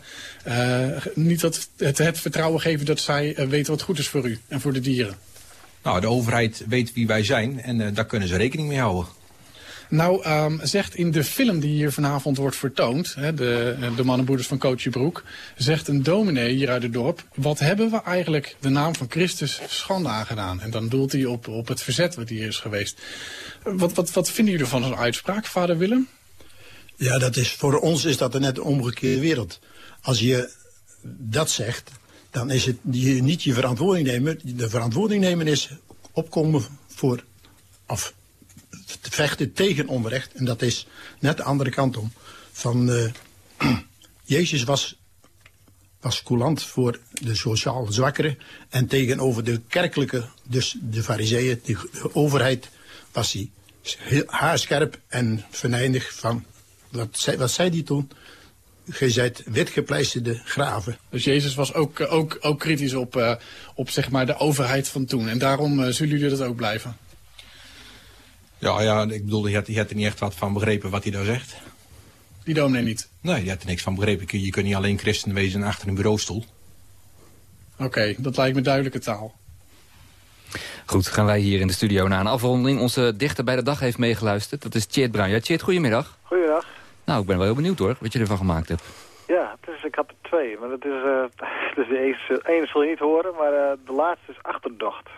uh, niet het, het, het, vertrouwen geven dat zij weten wat goed is voor u en voor de dieren? Nou, de overheid weet wie wij zijn en daar kunnen ze rekening mee houden. Nou, um, zegt in de film die hier vanavond wordt vertoond... Hè, de, de mannenboeders van Broek, zegt een dominee hier uit het dorp... wat hebben we eigenlijk de naam van Christus schande aangedaan? En dan doelt hij op, op het verzet wat hier is geweest. Wat, wat, wat vinden jullie van zo'n uitspraak, vader Willem? Ja, dat is, voor ons is dat net een omgekeerde wereld. Als je dat zegt, dan is het niet je verantwoording nemen. De verantwoording nemen is opkomen voor... af te vechten tegen onrecht. En dat is net de andere kant om. Van, uh, Jezus was, was coulant voor de sociaal zwakkeren. En tegenover de kerkelijke, dus de fariseeën, de, overheid, was hij haarscherp en venijnig van... Wat zei, wat zei hij toen? Je zijt witgepleisterde graven. Dus Jezus was ook, ook, ook kritisch op, uh, op zeg maar, de overheid van toen. En daarom zullen jullie dat ook blijven? Ja, ja, ik bedoel, je had, had er niet echt wat van begrepen wat hij daar zegt. Die dominee niet? Nee, je had er niks van begrepen. Je kunt niet alleen christen wezen achter een bureaustoel. Oké, okay, dat lijkt me duidelijke taal. Goed, gaan wij hier in de studio naar een afronding. Onze dichter bij de dag heeft meegeluisterd. Dat is Tjeerd Bruin. Ja, Tjeerd, goedemiddag. Goedemiddag. Nou, ik ben wel heel benieuwd hoor, wat je ervan gemaakt hebt. Ja, het is, ik had er twee. Maar het is, uh, dus de ene, ene zul je niet horen, maar uh, de laatste is achterdocht.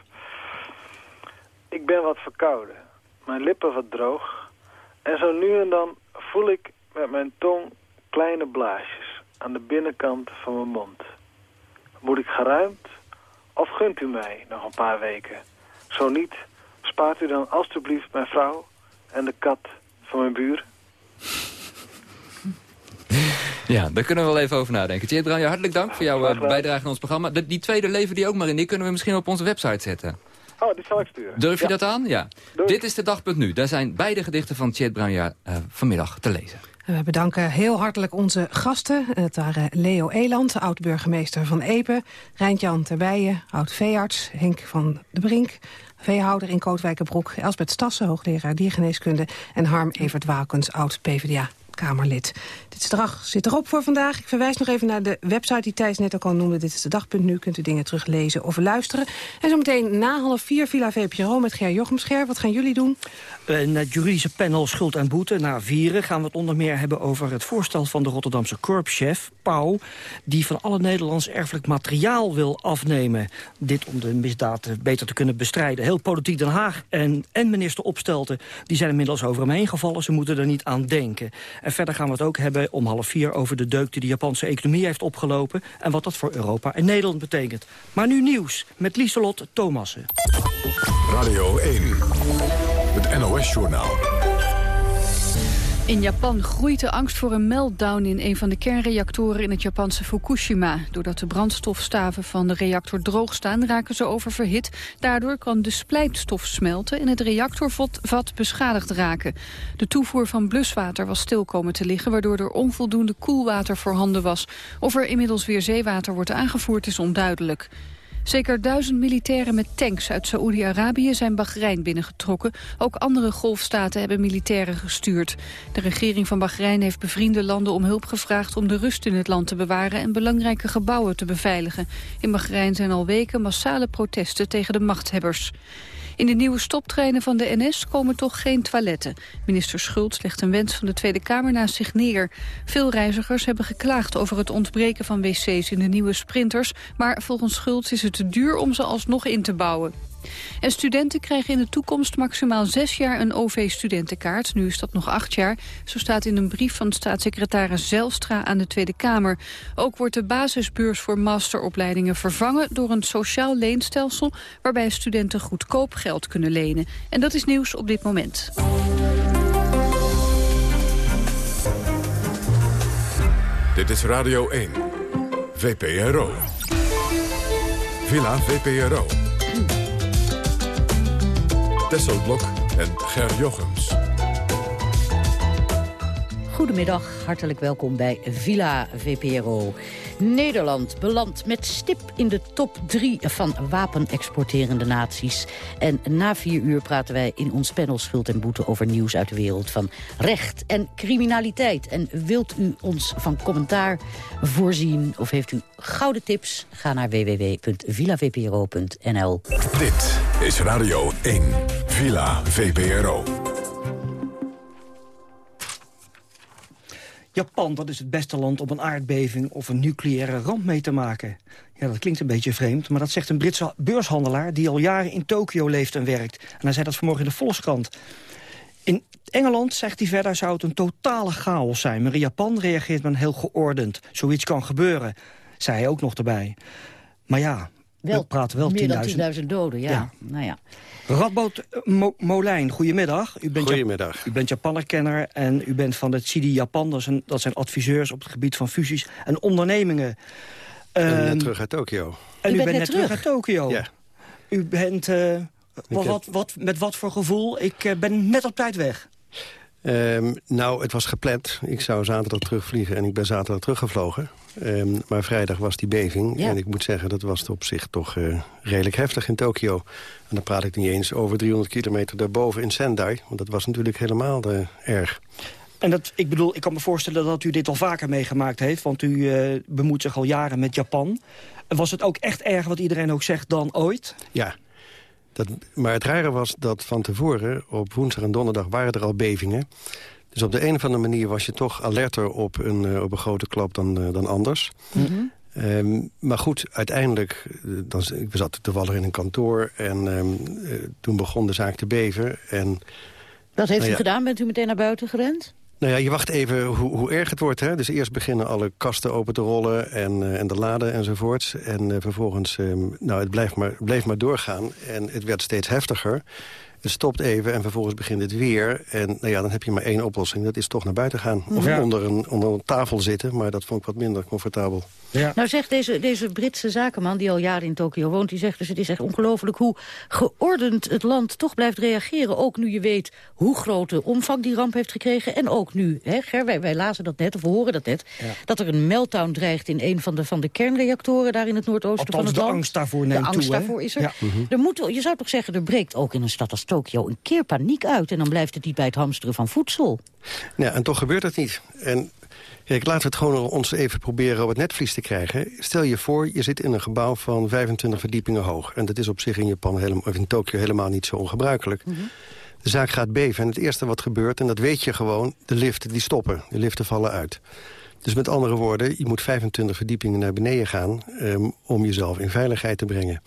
Ik ben wat verkouden mijn lippen wat droog. En zo nu en dan voel ik met mijn tong kleine blaasjes aan de binnenkant van mijn mond. Moet ik geruimd of gunt u mij nog een paar weken? Zo niet, spaart u dan alstublieft mijn vrouw en de kat van mijn buur? Ja, daar kunnen we wel even over nadenken. Tjeerd Bruin, hartelijk dank voor jouw eh, bijdrage aan ons programma. die tweede leven die ook maar in, die kunnen we misschien op onze website zetten. Oh, die zal ik sturen. Durf je dat aan? Ja. Dit is de dagpunt nu. Daar zijn beide gedichten van Tjeerd Bruinja uh, vanmiddag te lezen. We bedanken heel hartelijk onze gasten. Het waren Leo Eland, oud-burgemeester van Epe... Rijntjan Terbijen, oud-veearts, Henk van de Brink... veehouder in Kootwijkenbroek, Elsbeth Stassen, hoogleraar diergeneeskunde... en Harm Evert Waalkens, oud-PVDA-Kamerlid. Dag zit erop voor vandaag. Ik verwijs nog even naar de website die Thijs net ook al noemde. Dit is de dag.nu. Kunt u dingen teruglezen of luisteren. En zometeen na half vier Villa VPRO met Ger Jochemscher. Wat gaan jullie doen? In het juridische panel Schuld en Boete na vieren gaan we het onder meer hebben over het voorstel van de Rotterdamse korpschef, Pauw, die van alle Nederlands erfelijk materiaal wil afnemen. Dit om de misdaad beter te kunnen bestrijden. Heel politiek Den Haag en, en minister Opstelten die zijn inmiddels over hem heen gevallen. Ze moeten er niet aan denken. En verder gaan we het ook hebben om half vier over de deuk die de Japanse economie heeft opgelopen en wat dat voor Europa en Nederland betekent. Maar nu nieuws met Lieselot Thomassen. Radio 1, NOS-journaal. In Japan groeit de angst voor een meltdown in een van de kernreactoren in het Japanse Fukushima. Doordat de brandstofstaven van de reactor droog staan, raken ze oververhit. Daardoor kan de splijtstof smelten en het reactorvat beschadigd raken. De toevoer van bluswater was stil komen te liggen, waardoor er onvoldoende koelwater voorhanden was. Of er inmiddels weer zeewater wordt aangevoerd is onduidelijk. Zeker duizend militairen met tanks uit Saoedi-Arabië zijn Bahrein binnengetrokken. Ook andere golfstaten hebben militairen gestuurd. De regering van Bahrein heeft bevriende landen om hulp gevraagd... om de rust in het land te bewaren en belangrijke gebouwen te beveiligen. In Bahrein zijn al weken massale protesten tegen de machthebbers. In de nieuwe stoptreinen van de NS komen toch geen toiletten. Minister Schultz legt een wens van de Tweede Kamer naast zich neer. Veel reizigers hebben geklaagd over het ontbreken van wc's in de nieuwe sprinters... maar volgens Schultz is het te duur om ze alsnog in te bouwen. En studenten krijgen in de toekomst maximaal zes jaar een OV-studentenkaart. Nu is dat nog acht jaar. Zo staat in een brief van staatssecretaris Zelstra aan de Tweede Kamer. Ook wordt de basisbeurs voor masteropleidingen vervangen door een sociaal leenstelsel... waarbij studenten goedkoop geld kunnen lenen. En dat is nieuws op dit moment. Dit is Radio 1, VPRO. Villa VPRO. Tesselblok en Ger Jochems. Goedemiddag, hartelijk welkom bij Villa VPRO. Nederland belandt met stip in de top 3 van wapenexporterende naties. En na vier uur praten wij in ons panel Schuld en Boete... over nieuws uit de wereld van recht en criminaliteit. En wilt u ons van commentaar voorzien of heeft u gouden tips? Ga naar www.villavpro.nl. Dit is Radio 1, Villa VPRO. Japan, dat is het beste land om een aardbeving of een nucleaire ramp mee te maken. Ja, dat klinkt een beetje vreemd, maar dat zegt een Britse beurshandelaar... die al jaren in Tokio leeft en werkt. En hij zei dat vanmorgen in de Volkskrant. In Engeland, zegt hij verder, zou het een totale chaos zijn. Maar in Japan reageert men heel geordend. Zoiets kan gebeuren, zei hij ook nog erbij. Maar ja, Wel, we praten wel 10.000. meer dan 10.000 doden, ja. Ja. Nou ja. Radboud eh, Mo Molijn, goedemiddag. U bent Goedemiddag. u bent Japaner-kenner en u bent van het CIDI Japan. Dat zijn, dat zijn adviseurs op het gebied van fusies en ondernemingen. En Ehm, net terug uit Tokio. En u, bent bent net net terug terug? uit Tokio. Ja. U bent... eh, wat, heb- wat, wat, met wat voor gevoel? Ik eh, ben net op tijd weg. Ehm, nou, het was gepland. Ik zou zaterdag terugvliegen en ik ben zaterdag teruggevlogen. Ehm, maar vrijdag was die beving. Ja. En ik moet zeggen, dat was op zich toch eh, redelijk heftig in Tokio. En dan praat ik niet eens over 300 kilometer daarboven in Sendai. Want dat was natuurlijk helemaal eh, erg. En dat, ik bedoel, ik kan me voorstellen dat u dit al vaker meegemaakt heeft. Want u eh, bemoeit zich al jaren met Japan. Was het ook echt erg wat iedereen ook zegt dan ooit? Ja. Dat, maar het rare was dat van tevoren, op woensdag en donderdag, waren er al bevingen. Dus op de een of andere manier was je toch alerter op een, eh, op een grote klap dan, eh, dan anders. Ehm, maar goed, uiteindelijk, eh, dan, we zaten toevallig in een kantoor... en ehm, eh, toen begon de zaak te beven. En, Wat heeft nou u ja, gedaan? Bent u meteen naar buiten gerend? Nou ja, je wacht even hoe, hoe erg het wordt. Hè? Dus eerst beginnen alle kasten open te rollen en, eh, en de laden enzovoorts. En eh, vervolgens, ehm, nou, het bleef maar, bleef maar doorgaan. En het werd steeds heftiger. Het stopt even en vervolgens begint het weer. En nou ja, dan heb je maar één oplossing. Dat is toch naar buiten gaan. Of Ja. onder, een, onder een tafel zitten. Maar dat vond ik wat minder comfortabel. Nou zegt deze, deze Britse zakenman die al jaren in Tokio woont... die zegt dus het is echt ongelooflijk hoe geordend het land toch blijft reageren. Ook nu je weet hoe groot de omvang die ramp heeft gekregen. En ook nu, hè, Ger, wij, wij lazen dat net, of we horen dat net... dat er een meltdown dreigt in een van de, van de kernreactoren... daar in het noordoosten Althans, van het de land. angst daarvoor De neemt angst toe, hè? daarvoor is er. Ja. Mhm. er moet, je zou toch zeggen, er breekt ook in een stad als Tokio een keer paniek uit... en dan blijft het niet bij het hamsteren van voedsel. Ja, en toch gebeurt het niet. En kijk, laten we het gewoon ons even proberen op het netvlies te krijgen. Stel je voor, je zit in een gebouw van 25 verdiepingen hoog. En dat is op zich in Japan helemaal, of in Tokio helemaal niet zo ongebruikelijk. De zaak gaat beven en het eerste wat gebeurt, en dat weet je gewoon... de liften die stoppen, de liften vallen uit. Dus met andere woorden, je moet 25 verdiepingen naar beneden gaan... Um, om jezelf in veiligheid te brengen.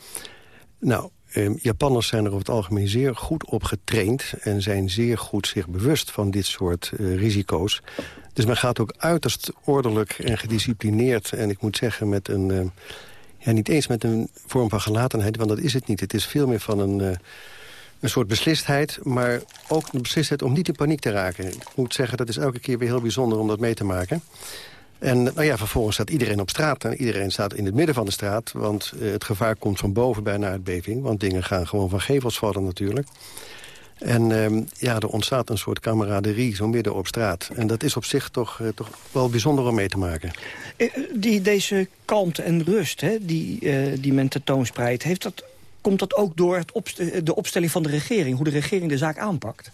Nou, um, Japanners zijn er over het algemeen zeer goed op getraind... en zijn zeer goed zich bewust van dit soort uh, risico's. Dus men gaat ook uiterst ordelijk en gedisciplineerd... en ik moet zeggen met een... Uh, ja, niet eens met een vorm van gelatenheid, want dat is het niet. Het is veel meer van een... Uh, een soort beslistheid, maar ook een beslistheid om niet in paniek te raken. Ik moet zeggen, dat is elke keer weer heel bijzonder om dat mee te maken. En nou ja, vervolgens staat iedereen op straat. En iedereen staat in het midden van de straat. Want uh, het gevaar komt van boven bij naar het beving. Want dingen gaan gewoon van gevels vallen natuurlijk. En uh, ja, er ontstaat een soort camaraderie zo midden op straat. En dat is op zich toch, uh, toch wel bijzonder om mee te maken. Die, deze kalmte en rust hè, die, die men tentoonspreidt... heeft dat komt dat ook door het de opstelling van de regering? Hoe de regering de zaak aanpakt?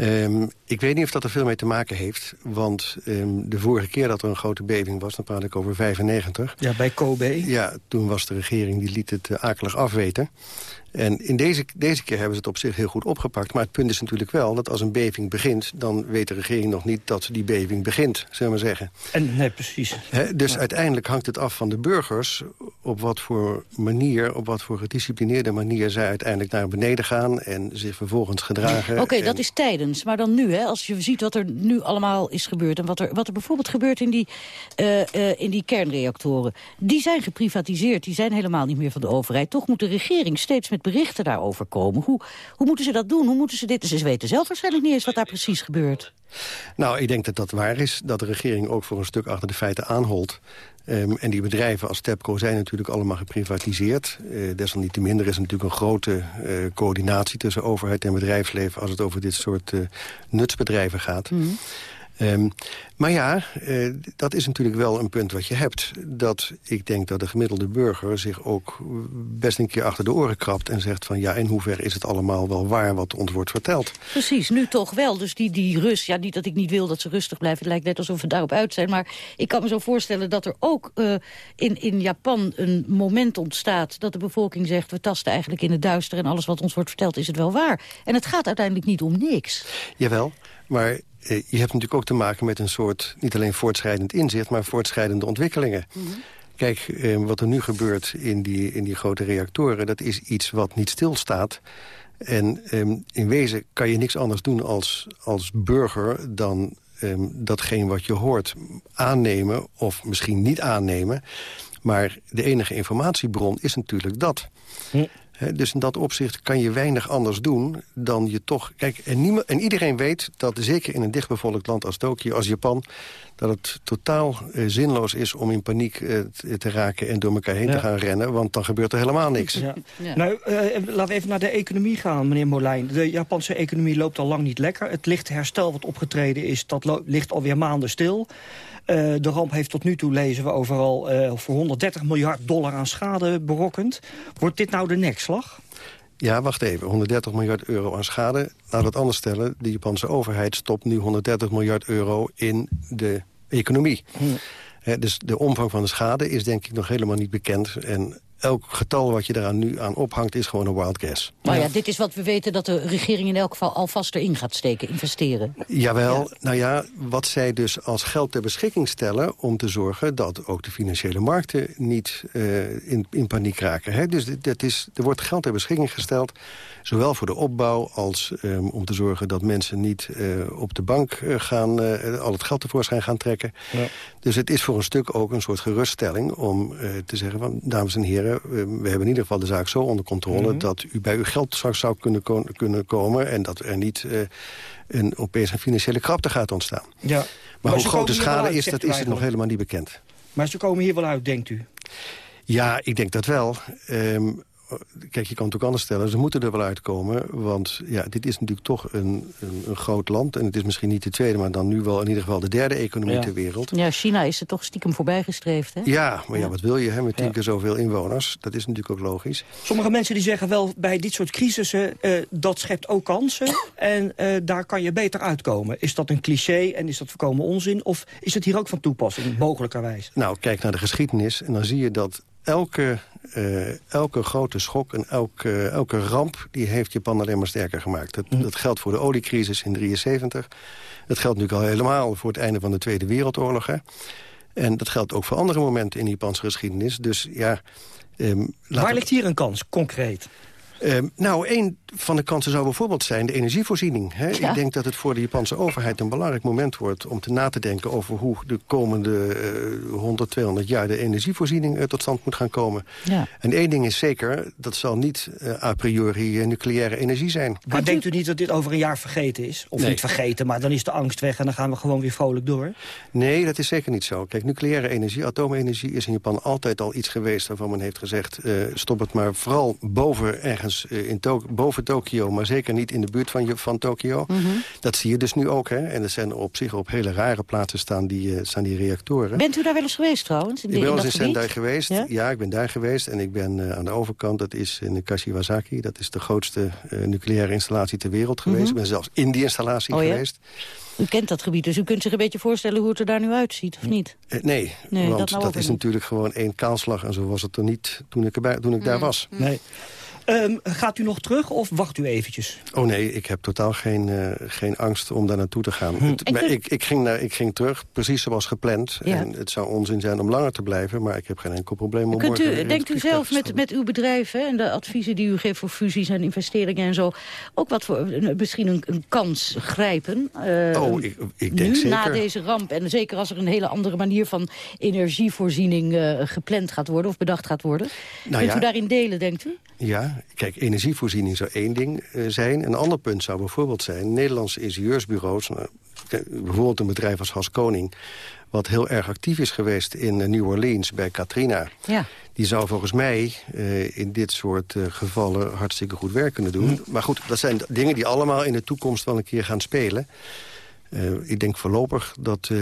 Um, ik weet niet of dat er veel mee te maken heeft. Want um, de vorige keer dat er een grote beving was, dan praat ik over 95. Ja, bij Kobe. Ja, toen was de regering, die liet het uh, akelig afweten. En in deze, deze keer hebben ze het op zich heel goed opgepakt. Maar het punt is natuurlijk wel dat als een beving begint... dan weet de regering nog niet dat die beving begint, zullen we maar zeggen. En, nee, precies. He, dus ja. uiteindelijk hangt het af van de burgers... op wat voor manier, op wat voor gedisciplineerde manier... zij uiteindelijk naar beneden gaan en zich vervolgens gedragen. Oké, okay, en... dat is tijdens. Maar dan nu, hè, als je ziet wat er nu allemaal is gebeurd... en wat er, wat er bijvoorbeeld gebeurt in die, uh, uh, in die kernreactoren... die zijn geprivatiseerd, die zijn helemaal niet meer van de overheid. Toch moet de regering steeds met berichten daarover komen. Hoe, hoe moeten ze dat doen? Hoe moeten ze dit? Ze weten zelf waarschijnlijk niet eens wat daar precies gebeurt. Nou, ik denk dat dat waar is. Dat de regering ook voor een stuk achter de feiten aanholt. Um, en die bedrijven als TEPCO zijn natuurlijk allemaal geprivatiseerd. Uh, desalniettemin, er is natuurlijk een grote uh, coördinatie tussen overheid en bedrijfsleven... als het over dit soort uh, nutsbedrijven gaat. Mm -hmm. Um, maar ja, uh, dat is natuurlijk wel een punt wat je hebt. Dat ik denk dat de gemiddelde burger zich ook best een keer achter de oren krabt... en zegt van ja, in hoeverre is het allemaal wel waar wat ons wordt verteld. Precies, nu toch wel. Dus die, die rust, ja, niet dat ik niet wil dat ze rustig blijven. Het lijkt net alsof we daarop uit zijn. Maar ik kan me zo voorstellen dat er ook uh, in, in Japan een moment ontstaat... dat de bevolking zegt, we tasten eigenlijk in het duister... en alles wat ons wordt verteld is het wel waar. En het gaat uiteindelijk niet om niks. Jawel, maar je hebt natuurlijk ook te maken met een soort... niet alleen voortschrijdend inzicht, maar voortschrijdende ontwikkelingen. Mm -hmm. Kijk, eh, wat er nu gebeurt in die, in die grote reactoren... dat is iets wat niet stilstaat. En um, in wezen kan je niks anders doen als, als burger... dan um, datgene wat je hoort aannemen of misschien niet aannemen. Maar de enige informatiebron is natuurlijk dat... Hm. Dus in dat opzicht kan je weinig anders doen dan je toch... Kijk, en, niemand, en iedereen weet dat zeker in een dichtbevolkt land als Tokio, als Japan... dat het totaal uh, zinloos is om in paniek uh, te raken en door elkaar heen ja. te gaan rennen. Want dan gebeurt er helemaal niks. Ja. Ja. Nou, uh, laten we even naar de economie gaan, meneer Molijn. De Japanse economie loopt al lang niet lekker. Het lichte herstel wat opgetreden is, dat ligt alweer maanden stil. Uh, de ramp heeft tot nu toe, lezen we overal, uh, voor 130 miljard dollar aan schade berokkend. Wordt dit nou de nekslag? Ja, wacht even. 130 miljard euro aan schade. Laten we het anders stellen. De Japanse overheid stopt nu 130 miljard euro in de economie. Hm. He, dus de omvang van de schade is denk ik nog helemaal niet bekend. En elk getal wat je eraan nu aan ophangt is gewoon een wild guess. Maar ja, dit is wat we weten dat de regering in elk geval alvast erin gaat steken, investeren. Jawel, ja. nou ja, wat zij dus als geld ter beschikking stellen... om te zorgen dat ook de financiële markten niet uh, in, in paniek raken. Hè? Dus dat is, er wordt geld ter beschikking gesteld... zowel voor de opbouw als um, om te zorgen dat mensen niet uh, op de bank uh, gaan... al het geld tevoorschijn gaan trekken. Ja. Dus het is voor een stuk ook een soort geruststelling om te zeggen... van dames en heren, we hebben in ieder geval de zaak zo onder controle... Mm -hmm. dat u bij uw geld straks zou kunnen, kunnen komen... en dat er niet uh, een, opeens een financiële krapte gaat ontstaan. Ja. Maar, maar hoe groot de schade uit, is, dat is er nog helemaal niet bekend. Maar ze komen hier wel uit, denkt u? Ja, ik denk dat wel. Um, kijk, je kan het ook anders stellen. Ze moeten er wel uitkomen, want ja, dit is natuurlijk toch een, een, een groot land. En het is misschien niet de tweede, maar dan nu wel in ieder geval de derde economie Ja. ter wereld. Ja, China is er toch stiekem voorbijgestreefd, hè? Ja, maar ja, wat wil je hè, met tien keer zoveel inwoners? Dat is natuurlijk ook logisch. Sommige mensen die zeggen wel bij dit soort crisissen... eh, dat schept ook kansen en eh, daar kan je beter uitkomen. Is dat een cliché en is dat voorkomen onzin? Of is het hier ook van toepassing, mogelijkerwijs? Nou, kijk naar de geschiedenis en dan zie je dat elke, eh, elke grote schok en elke, elke ramp... die heeft Japan alleen maar sterker gemaakt. Dat, dat geldt voor de oliecrisis in 73. Dat geldt natuurlijk al helemaal voor het einde van de Tweede Wereldoorlog. Hè. En dat geldt ook voor andere momenten in de Japanse geschiedenis. Dus ja... ehm, Waar ligt hier een kans, concreet? Ehm, nou, een van de kansen zou bijvoorbeeld zijn de energievoorziening. Hè? Ja. Ik denk dat het voor de Japanse overheid een belangrijk moment wordt... om te na te denken over hoe de komende eh 100, 200 jaar... de energievoorziening eh, tot stand moet gaan komen. Ja. En één ding is zeker, dat zal niet eh, a priori eh, nucleaire energie zijn. Maar denkt u niet dat dit over een jaar vergeten is? Of Nee. niet vergeten, maar dan is de angst weg... en dan gaan we gewoon weer vrolijk door? Nee, dat is zeker niet zo. Kijk, nucleaire energie, atoomenergie is in Japan altijd al iets geweest... waarvan men heeft gezegd, eh, stop het maar vooral boven ergens eh, in boven Tokio... maar zeker niet in de buurt van, van Tokio. Mhm. Dat zie je dus nu ook, hè. En er zijn op zich op hele rare plaatsen staan die, eh, staan die reactoren. Bent u daar wel eens geweest trouwens? In ik ben wel eens in dat Sendai geweest. Ja? Ja? ik ben daar geweest. En ik ben eh, aan de overkant, dat is in Kashiwazaki. Dat is de grootste nucleaire installatie ter wereld geweest. Mhm. Ik ben zelfs in die installatie Oh ja? geweest. U kent dat gebied, dus u kunt zich een beetje voorstellen hoe het er daar nu uitziet, of niet? Nee, Nee, want dat dat, nou ook is niet. natuurlijk gewoon één kaalslag. En zo was het er niet toen ik, erbij, toen ik daar was. Nee. Ehm, gaat u nog terug of wacht u eventjes? Oh nee, ik heb totaal geen, eh, geen angst om daar naartoe te gaan. Hm. Het- maar ik, ik, ging naar, ik ging terug, precies zoals gepland. Ja. En het zou onzin zijn om langer te blijven... maar ik heb geen enkel probleem om Kunt u, denkt u zelf met, met uw bedrijf hè, en de adviezen die u geeft voor fusies en investeringen en zo... ook wat voor misschien een, een kans grijpen? eh, Oh, ik, ik denk nu, zeker. na deze ramp, en zeker als er een hele andere manier van energievoorziening eh, gepland gaat worden of bedacht gaat worden. Nou Kunt ja. u daarin delen, denkt u? Ja, kijk, energievoorziening zou één ding eh, zijn. Een ander punt zou bijvoorbeeld zijn... Nederlandse ingenieursbureaus, nou, bijvoorbeeld een bedrijf als Has Koning... wat heel erg actief is geweest in eh, New Orleans bij Katrina... Ja. die zou volgens mij eh, in dit soort gevallen hartstikke goed werk kunnen doen. Maar goed, dat zijn dingen die allemaal in de toekomst wel een keer gaan spelen... Eh, ik denk voorlopig dat eh,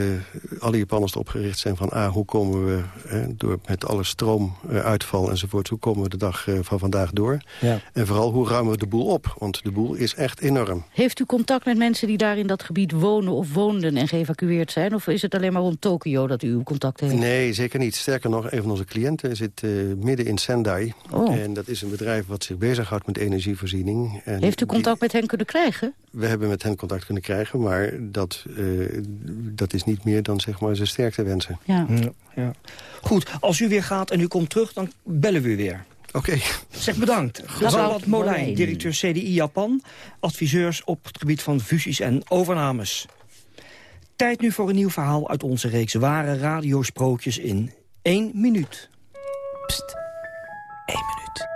alle Japanners erop gericht zijn van... ah, hoe komen we eh, door met alle stroomuitval enzovoort... hoe komen we de dag eh, van vandaag door? Ja. En vooral, hoe ruimen we de boel op? Want de boel is echt enorm. Heeft u contact met mensen die daar in dat gebied wonen of woonden en geëvacueerd zijn? Of is het alleen maar rond Tokio dat u uw contact heeft? Nee, zeker niet. Sterker nog, een van onze cliënten zit eh, midden in Sendai. Oh. En dat is een bedrijf wat zich bezighoudt met energievoorziening. En Heeft u contact met hen kunnen krijgen? We hebben met hen contact kunnen krijgen, maar dat, eh, dat is niet meer dan zeg maar zijn sterkte wensen. Ja. ja. Goed, als u weer gaat en u komt terug, dan bellen we u weer. Oké. Zeg bedankt. Rawat Molijn, directeur CDI Japan. Adviseurs op het gebied van fusies en overnames. Tijd nu voor een nieuw verhaal uit onze reeks ware radiosprookjes in één minuut. Eén minuut.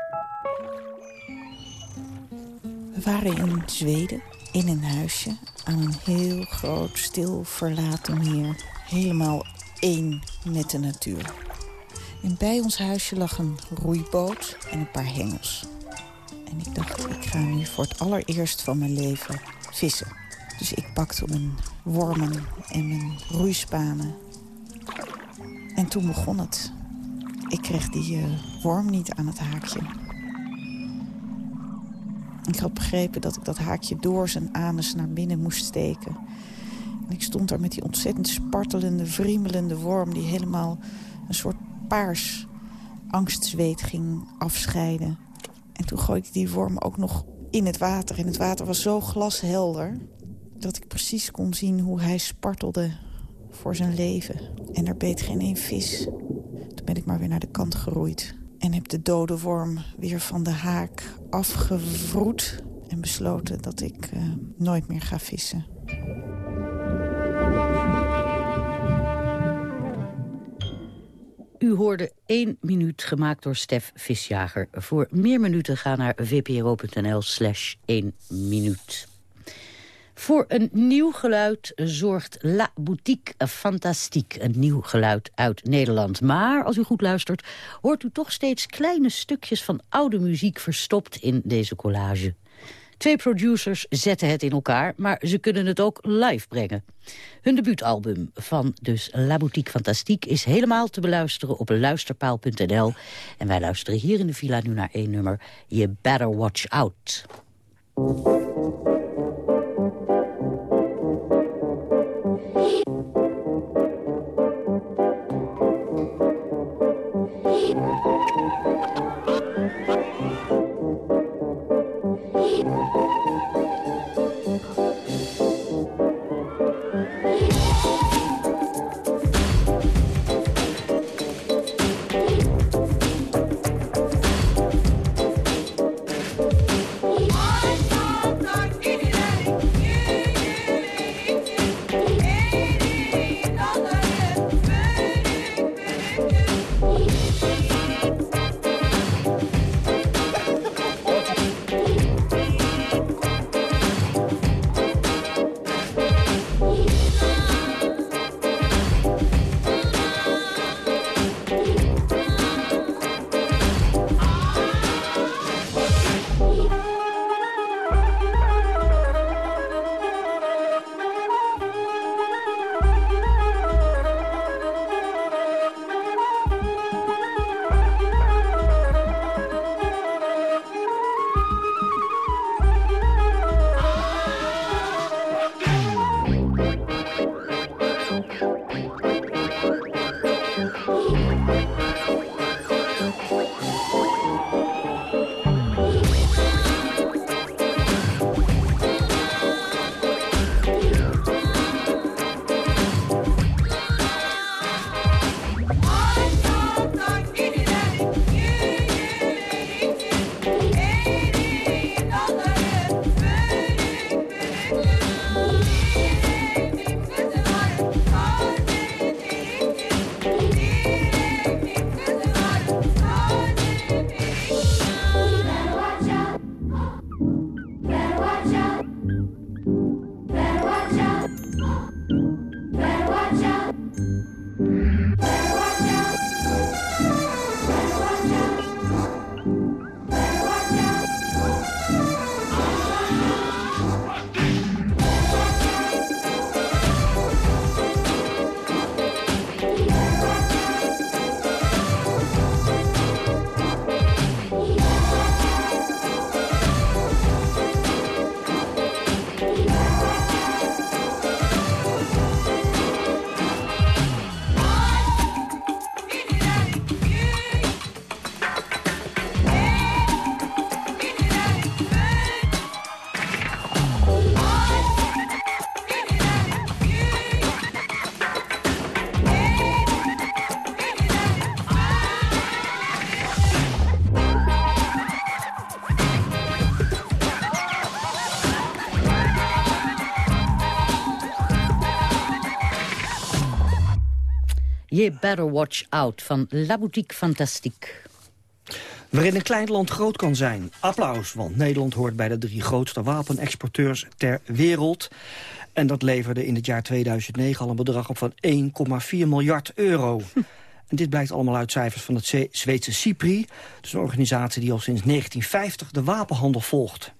We waren in Zweden, in een huisje, aan een heel groot, stil, verlaten meer. Helemaal één met de natuur. En bij ons huisje lag een roeiboot en een paar hengels. En ik dacht, ik ga nu voor het allereerst van mijn leven vissen. Dus ik pakte mijn wormen en mijn roeispanen. En toen begon het. Ik kreeg die eh, worm niet aan het haakje. Ik had begrepen dat ik dat haakje door zijn anus naar binnen moest steken. En ik stond daar met die ontzettend spartelende, vriemelende worm... die helemaal een soort paars angstzweet ging afscheiden. En toen gooide ik die worm ook nog in het water. En het water was zo glashelder dat ik precies kon zien hoe hij spartelde voor zijn leven. En er beet geen één vis. Toen ben ik maar weer naar de kant geroeid. En heb de dode worm weer van de haak afgevroed. En besloten dat ik eh, nooit meer ga vissen. U hoorde één minuut gemaakt door Stef Visjager. Voor meer minuten ga naar vpro.nl slash één minuut. Voor een nieuw geluid zorgt La Boutique Fantastique. Een nieuw geluid uit Nederland. Maar als u goed luistert, hoort u toch steeds kleine stukjes van oude muziek verstopt in deze collage. Twee producers zetten het in elkaar, maar ze kunnen het ook live brengen. Hun debuutalbum van dus La Boutique Fantastique is helemaal te beluisteren op luisterpaal.nl. En wij luisteren hier in de villa nu naar één nummer, You Better Watch Out. Better Watch Out van La Boutique Fantastique. Waarin een klein land groot kan zijn. Applaus, want Nederland hoort bij de drie grootste wapenexporteurs ter wereld. En dat leverde in het jaar 2009 al een bedrag op van 1,4 miljard euro. En dit blijkt allemaal uit cijfers van het Zweedse CIPRI. Dus een organisatie die al sinds 1950 de wapenhandel volgt.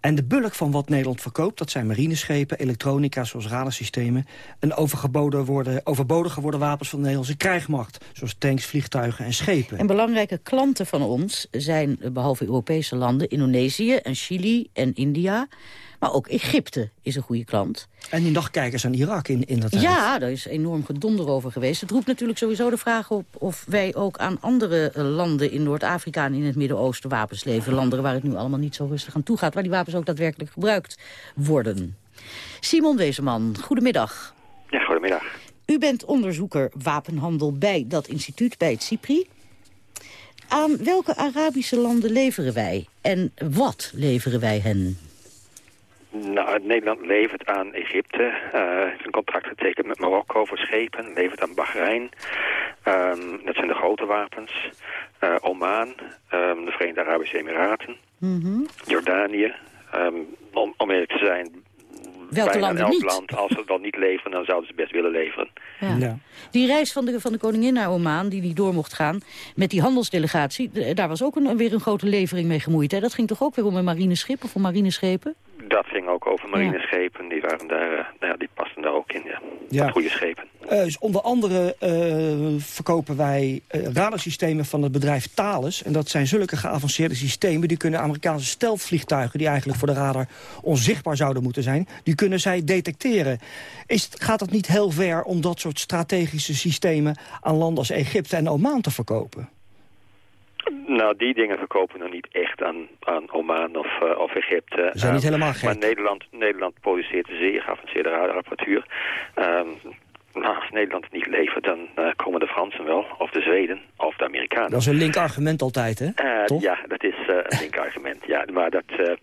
En de bulk van wat Nederland verkoopt, dat zijn marineschepen, elektronica zoals radarsystemen en overgeboden worden, overbodig geworden wapens van de Nederlandse krijgmacht, zoals tanks, vliegtuigen en schepen. En belangrijke klanten van ons zijn, behalve Europese landen, Indonesië en Chili en India. Maar ook Egypte is een goede klant. En die dagkijkers aan Irak in, in dat Ja, daar is enorm gedonder over geweest. Het roept natuurlijk sowieso de vraag op of wij ook aan andere eh, landen in Noord-Afrika en in het Midden-Oosten wapens leveren. Landen waar het nu allemaal niet zo rustig aan toe gaat, waar die wapens ook daadwerkelijk gebruikt worden. Simon Wezeman, goedemiddag. Ja, goedemiddag. U bent onderzoeker wapenhandel bij dat instituut, bij het CIPRI. Aan welke Arabische landen leveren wij en wat leveren wij hen? Nou, Nederland levert aan Egypte. Uh, is een contract getekend met Marokko voor schepen. Levert aan Bahrein. Um, dat zijn de grote wapens. Uh, Oman, um, de Verenigde Arabische Emiraten. Mm -hmm. Jordanië. Um, om, om eerlijk te zijn Welke bijna landen elk niet? land, als ze het wel niet leveren, dan zouden ze best willen leveren. Ja. Die reis van de, van de koningin naar Oman, die niet door mocht gaan... met die handelsdelegatie, daar was ook een, weer een grote levering mee gemoeid. Hè? Dat ging toch ook weer om een marineschip of om marineschepen? Ging ook over marineschepen, die, waren daar, eh, nou ja, die pasten daar ook in, ja. Goede schepen. Eh, dus onder andere eh, verkopen wij radarsystemen van het bedrijf Thales. En dat zijn zulke geavanceerde systemen... die kunnen Amerikaanse stealthvliegtuigen... die eigenlijk voor de radar onzichtbaar zouden moeten zijn... die kunnen zij detecteren. Is, gaat het niet heel ver om dat soort strategische systemen... aan landen als Egypte en Oman te verkopen? Nou, die dingen verkopen we nog niet echt aan, aan Oman of, eh, of Egypte. zijn niet Eh, helemaal gek. Maar Nederland, Nederland produceert zeer geavanceerde radarapparatuur. Ehm, nou, als Nederland het niet levert, dan eh, komen de Fransen wel. Of de Zweden, of de Amerikanen. Dat is een link argument altijd, hè? Toch? ja, dat is een linkerargument. Ja, maar dat,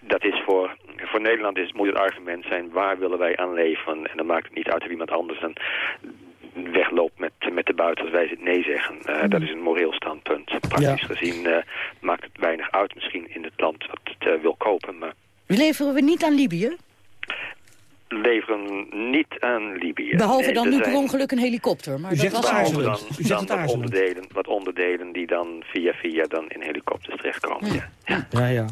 dat is voor, voor Nederland is, moet het argument zijn... waar willen wij aan leveren? En dan maakt het niet uit of iemand anders wegloopt met, met de buiten als wij nee zeggen. Eh, Dat is een moreel standpunt. Praktisch gezien eh, maakt het weinig uit misschien in het land wat het eh, wil kopen. Maar Leveren we niet aan Libië? leveren niet aan Libië. Behalve Nee, dan nu per ongeluk een helikopter. Maar dat was Behalve dan, wat, onderdelen, wat onderdelen die dan via via dan in helikopters terechtkomen. Ja. Ja, ja.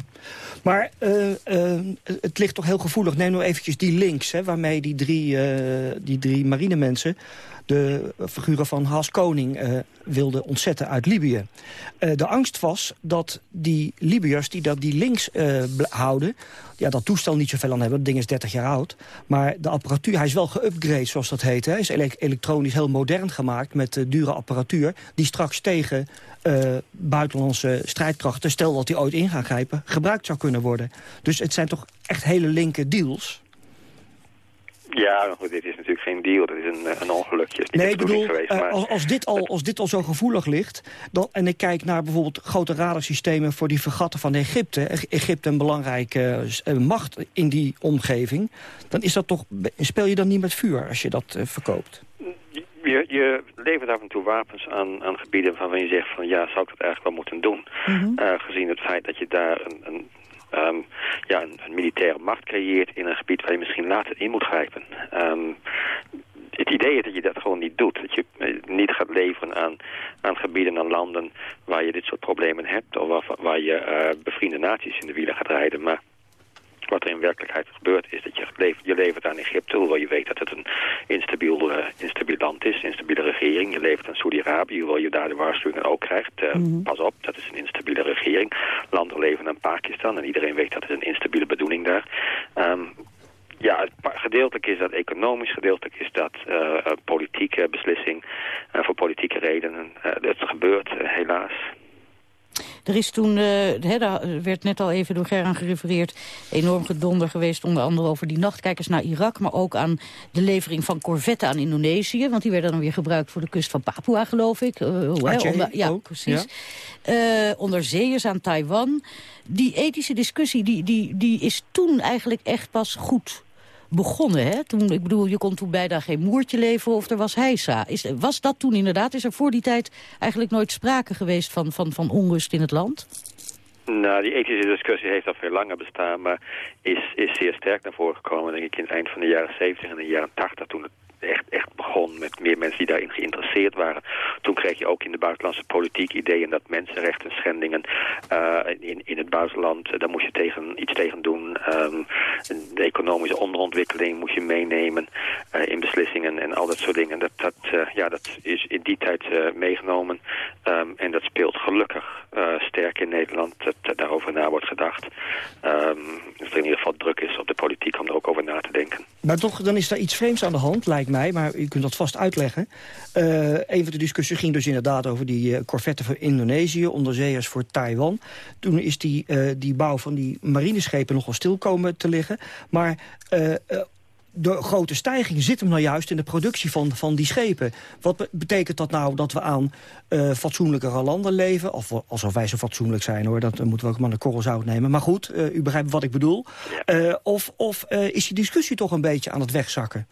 Maar eh, eh, het ligt toch heel gevoelig. Neem nou eventjes die links, hè, waarmee die drie, eh, die drie marinemensen... de figuren van Haas Koning wilden ontzetten uit Libië. De angst was dat die Libiërs die dat die links houden... ja, dat toestel niet zoveel aan hebben, dat ding is 30 jaar oud... maar de apparatuur, hij is wel geüpgrade, zoals dat heet. Hij is ele- elektronisch heel modern gemaakt met dure apparatuur... die straks tegen eh, buitenlandse strijdkrachten... stel dat die ooit in gaan grijpen, gebruikt zou kunnen worden. Dus het zijn toch echt hele linker deals... Ja, goed, dit is natuurlijk geen deal. Dat is een, eh, een ongelukje. Is Nee, ik bedoel, geweest. eh, maar... als, als, dit al, als dit al zo gevoelig ligt... Dan, en ik kijk naar bijvoorbeeld grote radarsystemen... voor die vergatten van Egypte... Egypte een belangrijke macht in die omgeving... dan is dat toch, speel je dan niet met vuur als je dat verkoopt? Je, je levert af en toe wapens aan, aan gebieden waarvan je zegt van ja, zou ik dat eigenlijk wel moeten doen? Eh, gezien het feit dat je daar een, een, ehm, ja, een, een militaire macht creëert in een gebied waar je misschien later in moet grijpen. Ehm, het idee is dat je dat gewoon niet doet. Dat je eh, niet gaat leveren aan, aan gebieden, aan landen waar je dit soort problemen hebt. Of waar, waar je eh, bevriende naties in de wielen gaat rijden. Maar wat er in werkelijkheid gebeurt is dat je levert, je levert aan Egypte, hoewel je weet dat het een instabiel, eh, instabiel land is, een instabiele regering. Je levert aan Saudi-Arabië, hoewel je daar de waarschuwingen ook krijgt. Eh, Pas op, dat is een instabiele regering. Landen leveren aan Pakistan en iedereen weet dat het een instabiele bedoeling daar. Ehm, ja, gedeeltelijk is dat economisch, gedeeltelijk is dat eh, politieke beslissing. voor politieke redenen. Dat gebeurt helaas. Er is toen, eh, hè, daar werd net al even door Geraan gerefereerd... enorm gedonder geweest, onder andere over die nachtkijkers naar Irak... maar ook aan de levering van corvetten aan Indonesië. Want die werden dan weer gebruikt voor de kust van Papua, geloof ik. Eh, Aceh onder- ja, ook, precies. Eh, onderzeeërs aan Taiwan. Die ethische discussie die, die, die is toen eigenlijk echt pas goed begonnen. Hè? Toen, ik bedoel, je kon toen bijna geen moertje leveren of er was heisa. Is, was dat toen inderdaad? Is er voor die tijd eigenlijk nooit sprake geweest van, van, van onrust in het land? Nou, die ethische discussie heeft al veel langer bestaan, maar is, is zeer sterk naar voren gekomen, denk ik, in het eind van de jaren 70 en de jaren 80, toen het echt, echt begon met meer mensen die daarin geïnteresseerd waren. Toen kreeg je ook in de buitenlandse politiek ideeën dat mensenrechten schendingen eh, in, in het buitenland, eh, daar moest je tegen, iets tegen doen. Ehm, de economische onderontwikkeling moest je meenemen eh, in beslissingen en al dat soort dingen. Dat, dat, ja, dat is in die tijd meegenomen Ehm, en dat speelt gelukkig sterk in Nederland, dat daarover na wordt gedacht. Ehm, dat er in ieder geval druk is op de politiek om er ook over na te denken. Maar toch, dan is daar iets vreemds aan de hand, lijkt mij. Maar u kunt dat vast uitleggen. Eh, een van de discussies ging dus inderdaad over die uh, corvetten voor Indonesië... onderzeeërs voor Taiwan. Toen is die, uh, die bouw van die marineschepen nogal stil komen te liggen. Maar... Uh, de grote stijging zit hem nou juist in de productie van, van die schepen. Wat betekent dat nou dat we aan uh, fatsoenlijkere landen leven? Of alsof wij zo fatsoenlijk zijn hoor, dat moeten we ook maar een korrel zout nemen. Maar goed, uh, u begrijpt wat ik bedoel. Uh, of of is die discussie toch een beetje aan het wegzakken?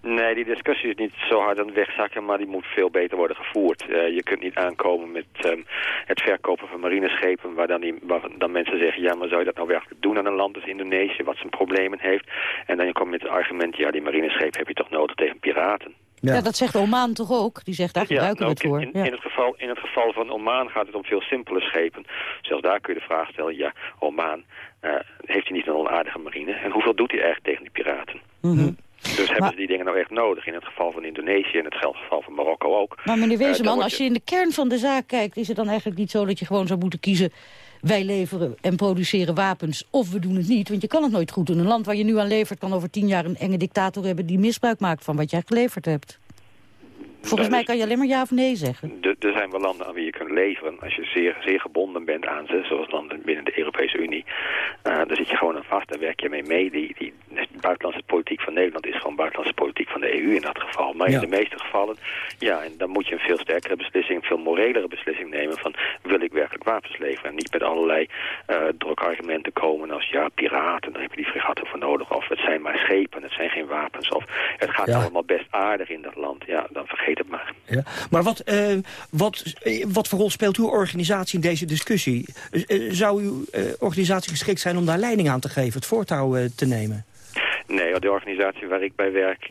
Nee, die discussie is niet zo hard aan het wegzakken, maar die moet veel beter worden gevoerd. Uh, je kunt niet aankomen met um, het verkopen van marineschepen, waar dan, die, waar dan mensen zeggen, ja, maar zou je dat nou werkelijk doen aan een land als Indonesië, wat zijn problemen heeft? En dan kom je met het argument, ja, die marineschepen heb je toch nodig tegen piraten. Ja. dat zegt Oman toch ook? Die zegt, daar gebruiken we het voor. In, in, het geval, in het geval van Oman gaat het om veel simpele schepen. Zelfs daar kun je de vraag stellen, ja, Oman, uh, heeft hij niet een onaardige marine? En hoeveel doet hij eigenlijk tegen die piraten? Mm Dus hebben ze die dingen nou echt nodig? In het geval van Indonesië, in het geval van Marokko ook. Maar meneer Wezenman, uh, als je in de kern van de zaak kijkt... is het dan eigenlijk niet zo dat je gewoon zou moeten kiezen... wij leveren en produceren wapens of we doen het niet? Want je kan het nooit goed doen. Een land waar je nu aan levert kan over tien jaar een enge dictator hebben... die misbruik maakt van wat jij geleverd hebt. Volgens mij kan je alleen maar ja of nee zeggen. Er zijn wel landen aan wie je kunt leveren. Als je zeer, zeer gebonden bent aan ze, zoals landen binnen de Europese Unie. Uh, daar zit je gewoon aan vast, daar werk je mee mee. Die, van Nederland is gewoon buitenlandse politiek van de EU in dat geval. Maar in de meeste gevallen, ja, en dan moet je een veel sterkere beslissing, een veel morelere beslissing nemen van wil ik werkelijk wapens leveren. En niet met allerlei uh, drukargumenten komen als ja, piraten, daar heb je die fregatten voor nodig. Of het zijn maar schepen, het zijn geen wapens. Of het gaat allemaal best aardig in dat land. Ja, dan vergeet het maar. Ja. Maar wat, uh, wat, wat voor rol speelt uw organisatie in deze discussie? Zou uw organisatie geschikt zijn om daar leiding aan te geven, het voortouw te nemen? Nee, de organisatie waar ik bij werk,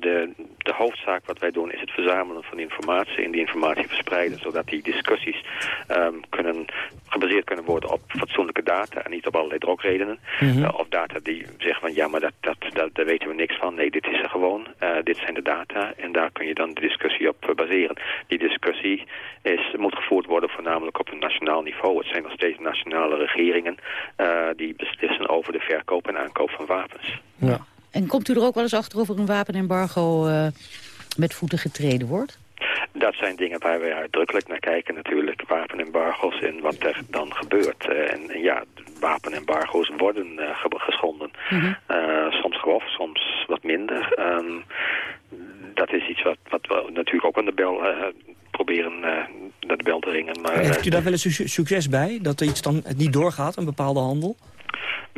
de, de hoofdzaak wat wij doen is het verzamelen van informatie en die informatie verspreiden, zodat die discussies um, kunnen, gebaseerd kunnen worden op fatsoenlijke data en niet op allerlei drogredenen. Mm -hmm. uh, of data die zeggen van ja, maar dat, dat, dat, daar weten we niks van. Nee, dit is er gewoon. Uh, dit zijn de data en daar kun je dan de discussie op baseren. Die discussie is, moet gevoerd worden voornamelijk op een nationaal niveau. Het zijn nog steeds nationale regeringen uh, die beslissen over de verkoop en aankoop van wapens. Ja. En komt u er ook wel eens achter of er een wapenembargo uh, met voeten getreden wordt? Dat zijn dingen waar wij uitdrukkelijk naar kijken natuurlijk. Wapenembargo's en wat er dan gebeurt. Uh, en, en, ja, wapenembargo's worden uh, geschonden. Mm -hmm. uh, soms grof, soms wat minder. Um, dat is iets wat, wat we natuurlijk ook aan de bel proberen naar de bel te ringen. Maar, Heeft u daar wel eens succes bij? Dat er iets dan niet doorgaat, een bepaalde handel?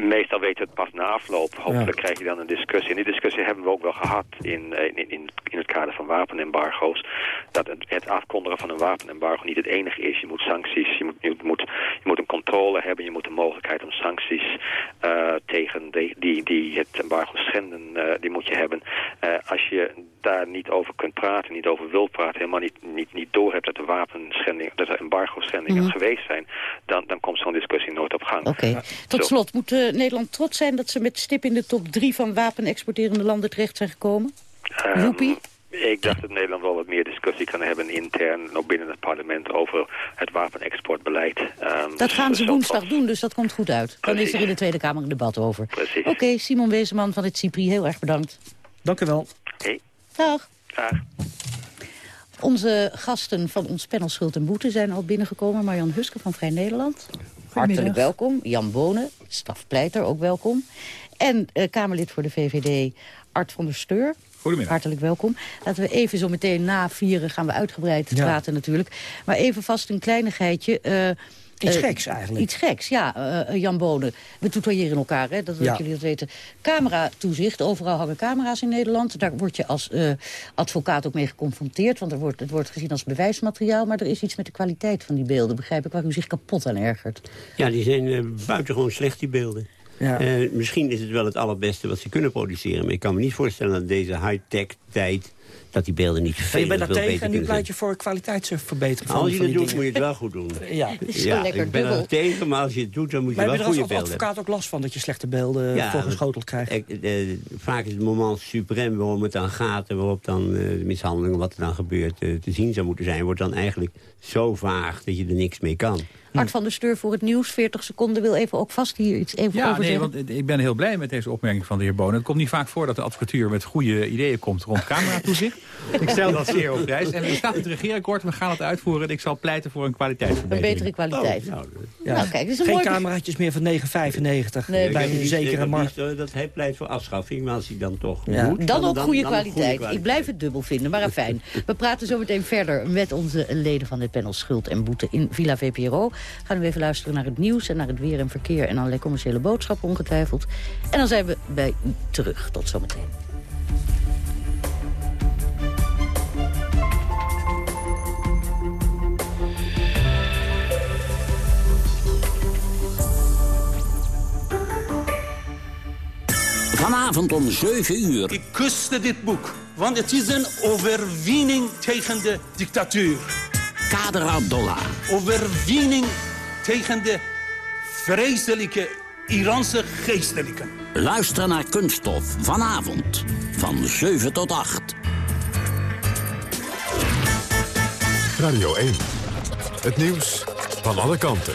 Meestal weten we het pas na afloop. Hopelijk ja. krijg je dan een discussie. En die discussie hebben we ook wel gehad in, in, in, in het kader van wapenembargo's. Dat het, het, afkondigen van een wapenembargo niet het enige is. Je moet sancties, je moet, je moet, je moet een controle hebben. Je moet de mogelijkheid om sancties uh, tegen de, die, die het embargo schenden, uh, die moet je hebben. Uh, als je daar niet over kunt praten, niet over wilt praten, helemaal niet, niet, niet door hebt dat er wapenschendingen, dat er embargo-schendingen mm. geweest zijn, dan, dan komt zo'n discussie nooit op gang. Oké. Okay. Tot slot, moet Nederland trots zijn dat ze met stip in de top drie van wapenexporterende landen terecht zijn gekomen? Um? Ik dacht dat Nederland wel wat meer discussie kan hebben intern, ook binnen het parlement, over het wapenexportbeleid. Um, dat gaan ze woensdag doen, dus dat komt goed uit. Dan is er in de Tweede Kamer een debat over. Precies. Oké, okay, Simon Wezenman van het CIPRI, heel erg bedankt. Dank u wel. Hey. Dag. Dag. Onze gasten van ons panel Schuld en Boete zijn al binnengekomen. Marjan Huske van Vrij Nederland. Hartelijk welkom. Jan Bonen, stafpleiter, ook welkom. En uh, Kamerlid voor de VVD, Art van der Steur. Goedemiddag. Hartelijk welkom. Laten we even zo meteen na vieren gaan we uitgebreid ja. praten natuurlijk. Maar even vast een kleinigheidje. Uh, Iets uh, geks eigenlijk. Iets geks, ja. Uh, Jan Bonen, we tutoyeren elkaar, hè? dat wil ja. jullie dat weten. Camera-toezicht, overal hangen camera's in Nederland. Daar word je als uh, advocaat ook mee geconfronteerd. Want er wordt, het wordt gezien als bewijsmateriaal. Maar er is iets met de kwaliteit van die beelden, begrijp ik... waar u zich kapot aan ergert. Ja, die zijn buitengewoon slecht, die beelden. Ja. Uh, misschien is het wel het allerbeste wat ze kunnen produceren. Maar ik kan me niet voorstellen dat deze high-tech tijd dat die beelden niet veel Je bent daar tegen en nu pleit je voor kwaliteitsverbetering van Als je het doet, moet je het wel goed doen. ja, ik ben er tegen, maar als je het doet, dan moet je maar wel goede beelden hebben. advocaat ook last van dat je slechte beelden ja, voorgeschoteld krijgt? Ik, eh, vaak is het moment suprem waarom het dan gaat... en waarop dan uh, de mishandeling, wat er dan gebeurt, uh, te zien zou moeten zijn... wordt dan eigenlijk zo vaag dat je er niks mee kan. Art van der Steur voor het nieuws, 40 seconden, wil even ook vast hier iets even ja, over nee, zeggen. want ik ben heel blij met deze opmerking van de heer Bonen. Het komt niet vaak voor dat de advocatuur met goede ideeën komt rond cameratoezicht. ik stel dat zeer op prijs. En er staat het regeerakkoord, we gaan het uitvoeren. En ik zal pleiten voor een kwaliteitsverbetering. Een betere kwaliteit. Oh, nou, ja. nou, kijk, is een Geen mooi... cameraatjes meer van 9,95 nee, bij een zekere markt. Dat hij pleit voor afschaffing, maar als hij dan toch ja. moet... Dan ook dan, goede, dan kwaliteit. goede kwaliteit. Ik blijf het dubbel vinden, maar fijn. We praten zo meteen verder met onze leden van dit panel Schuld en Boete in Villa VPRO. Gaan we even luisteren naar het nieuws en naar het weer en verkeer... en allerlei commerciële boodschappen ongetwijfeld. En dan zijn we bij u terug. Tot zometeen. Vanavond om 7 uur. Ik kuste dit boek, want het is een overwinning tegen de dictatuur. Kader Abdollah. Overwinning tegen de vreselijke Iranse geestelijke. Luister naar Kunststof vanavond van 7 tot 8. Radio 1. Het nieuws van alle kanten.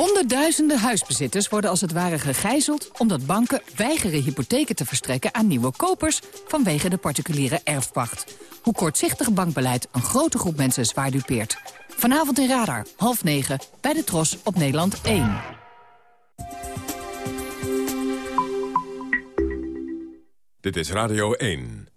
Honderdduizenden huisbezitters worden als het ware gegijzeld... omdat banken weigeren hypotheken te verstrekken aan nieuwe kopers... vanwege de particuliere erfpacht. Hoe kortzichtig bankbeleid een grote groep mensen zwaar dupeert. Vanavond in Radar, half negen, bij de Tros op Nederland 1. Dit is Radio 1.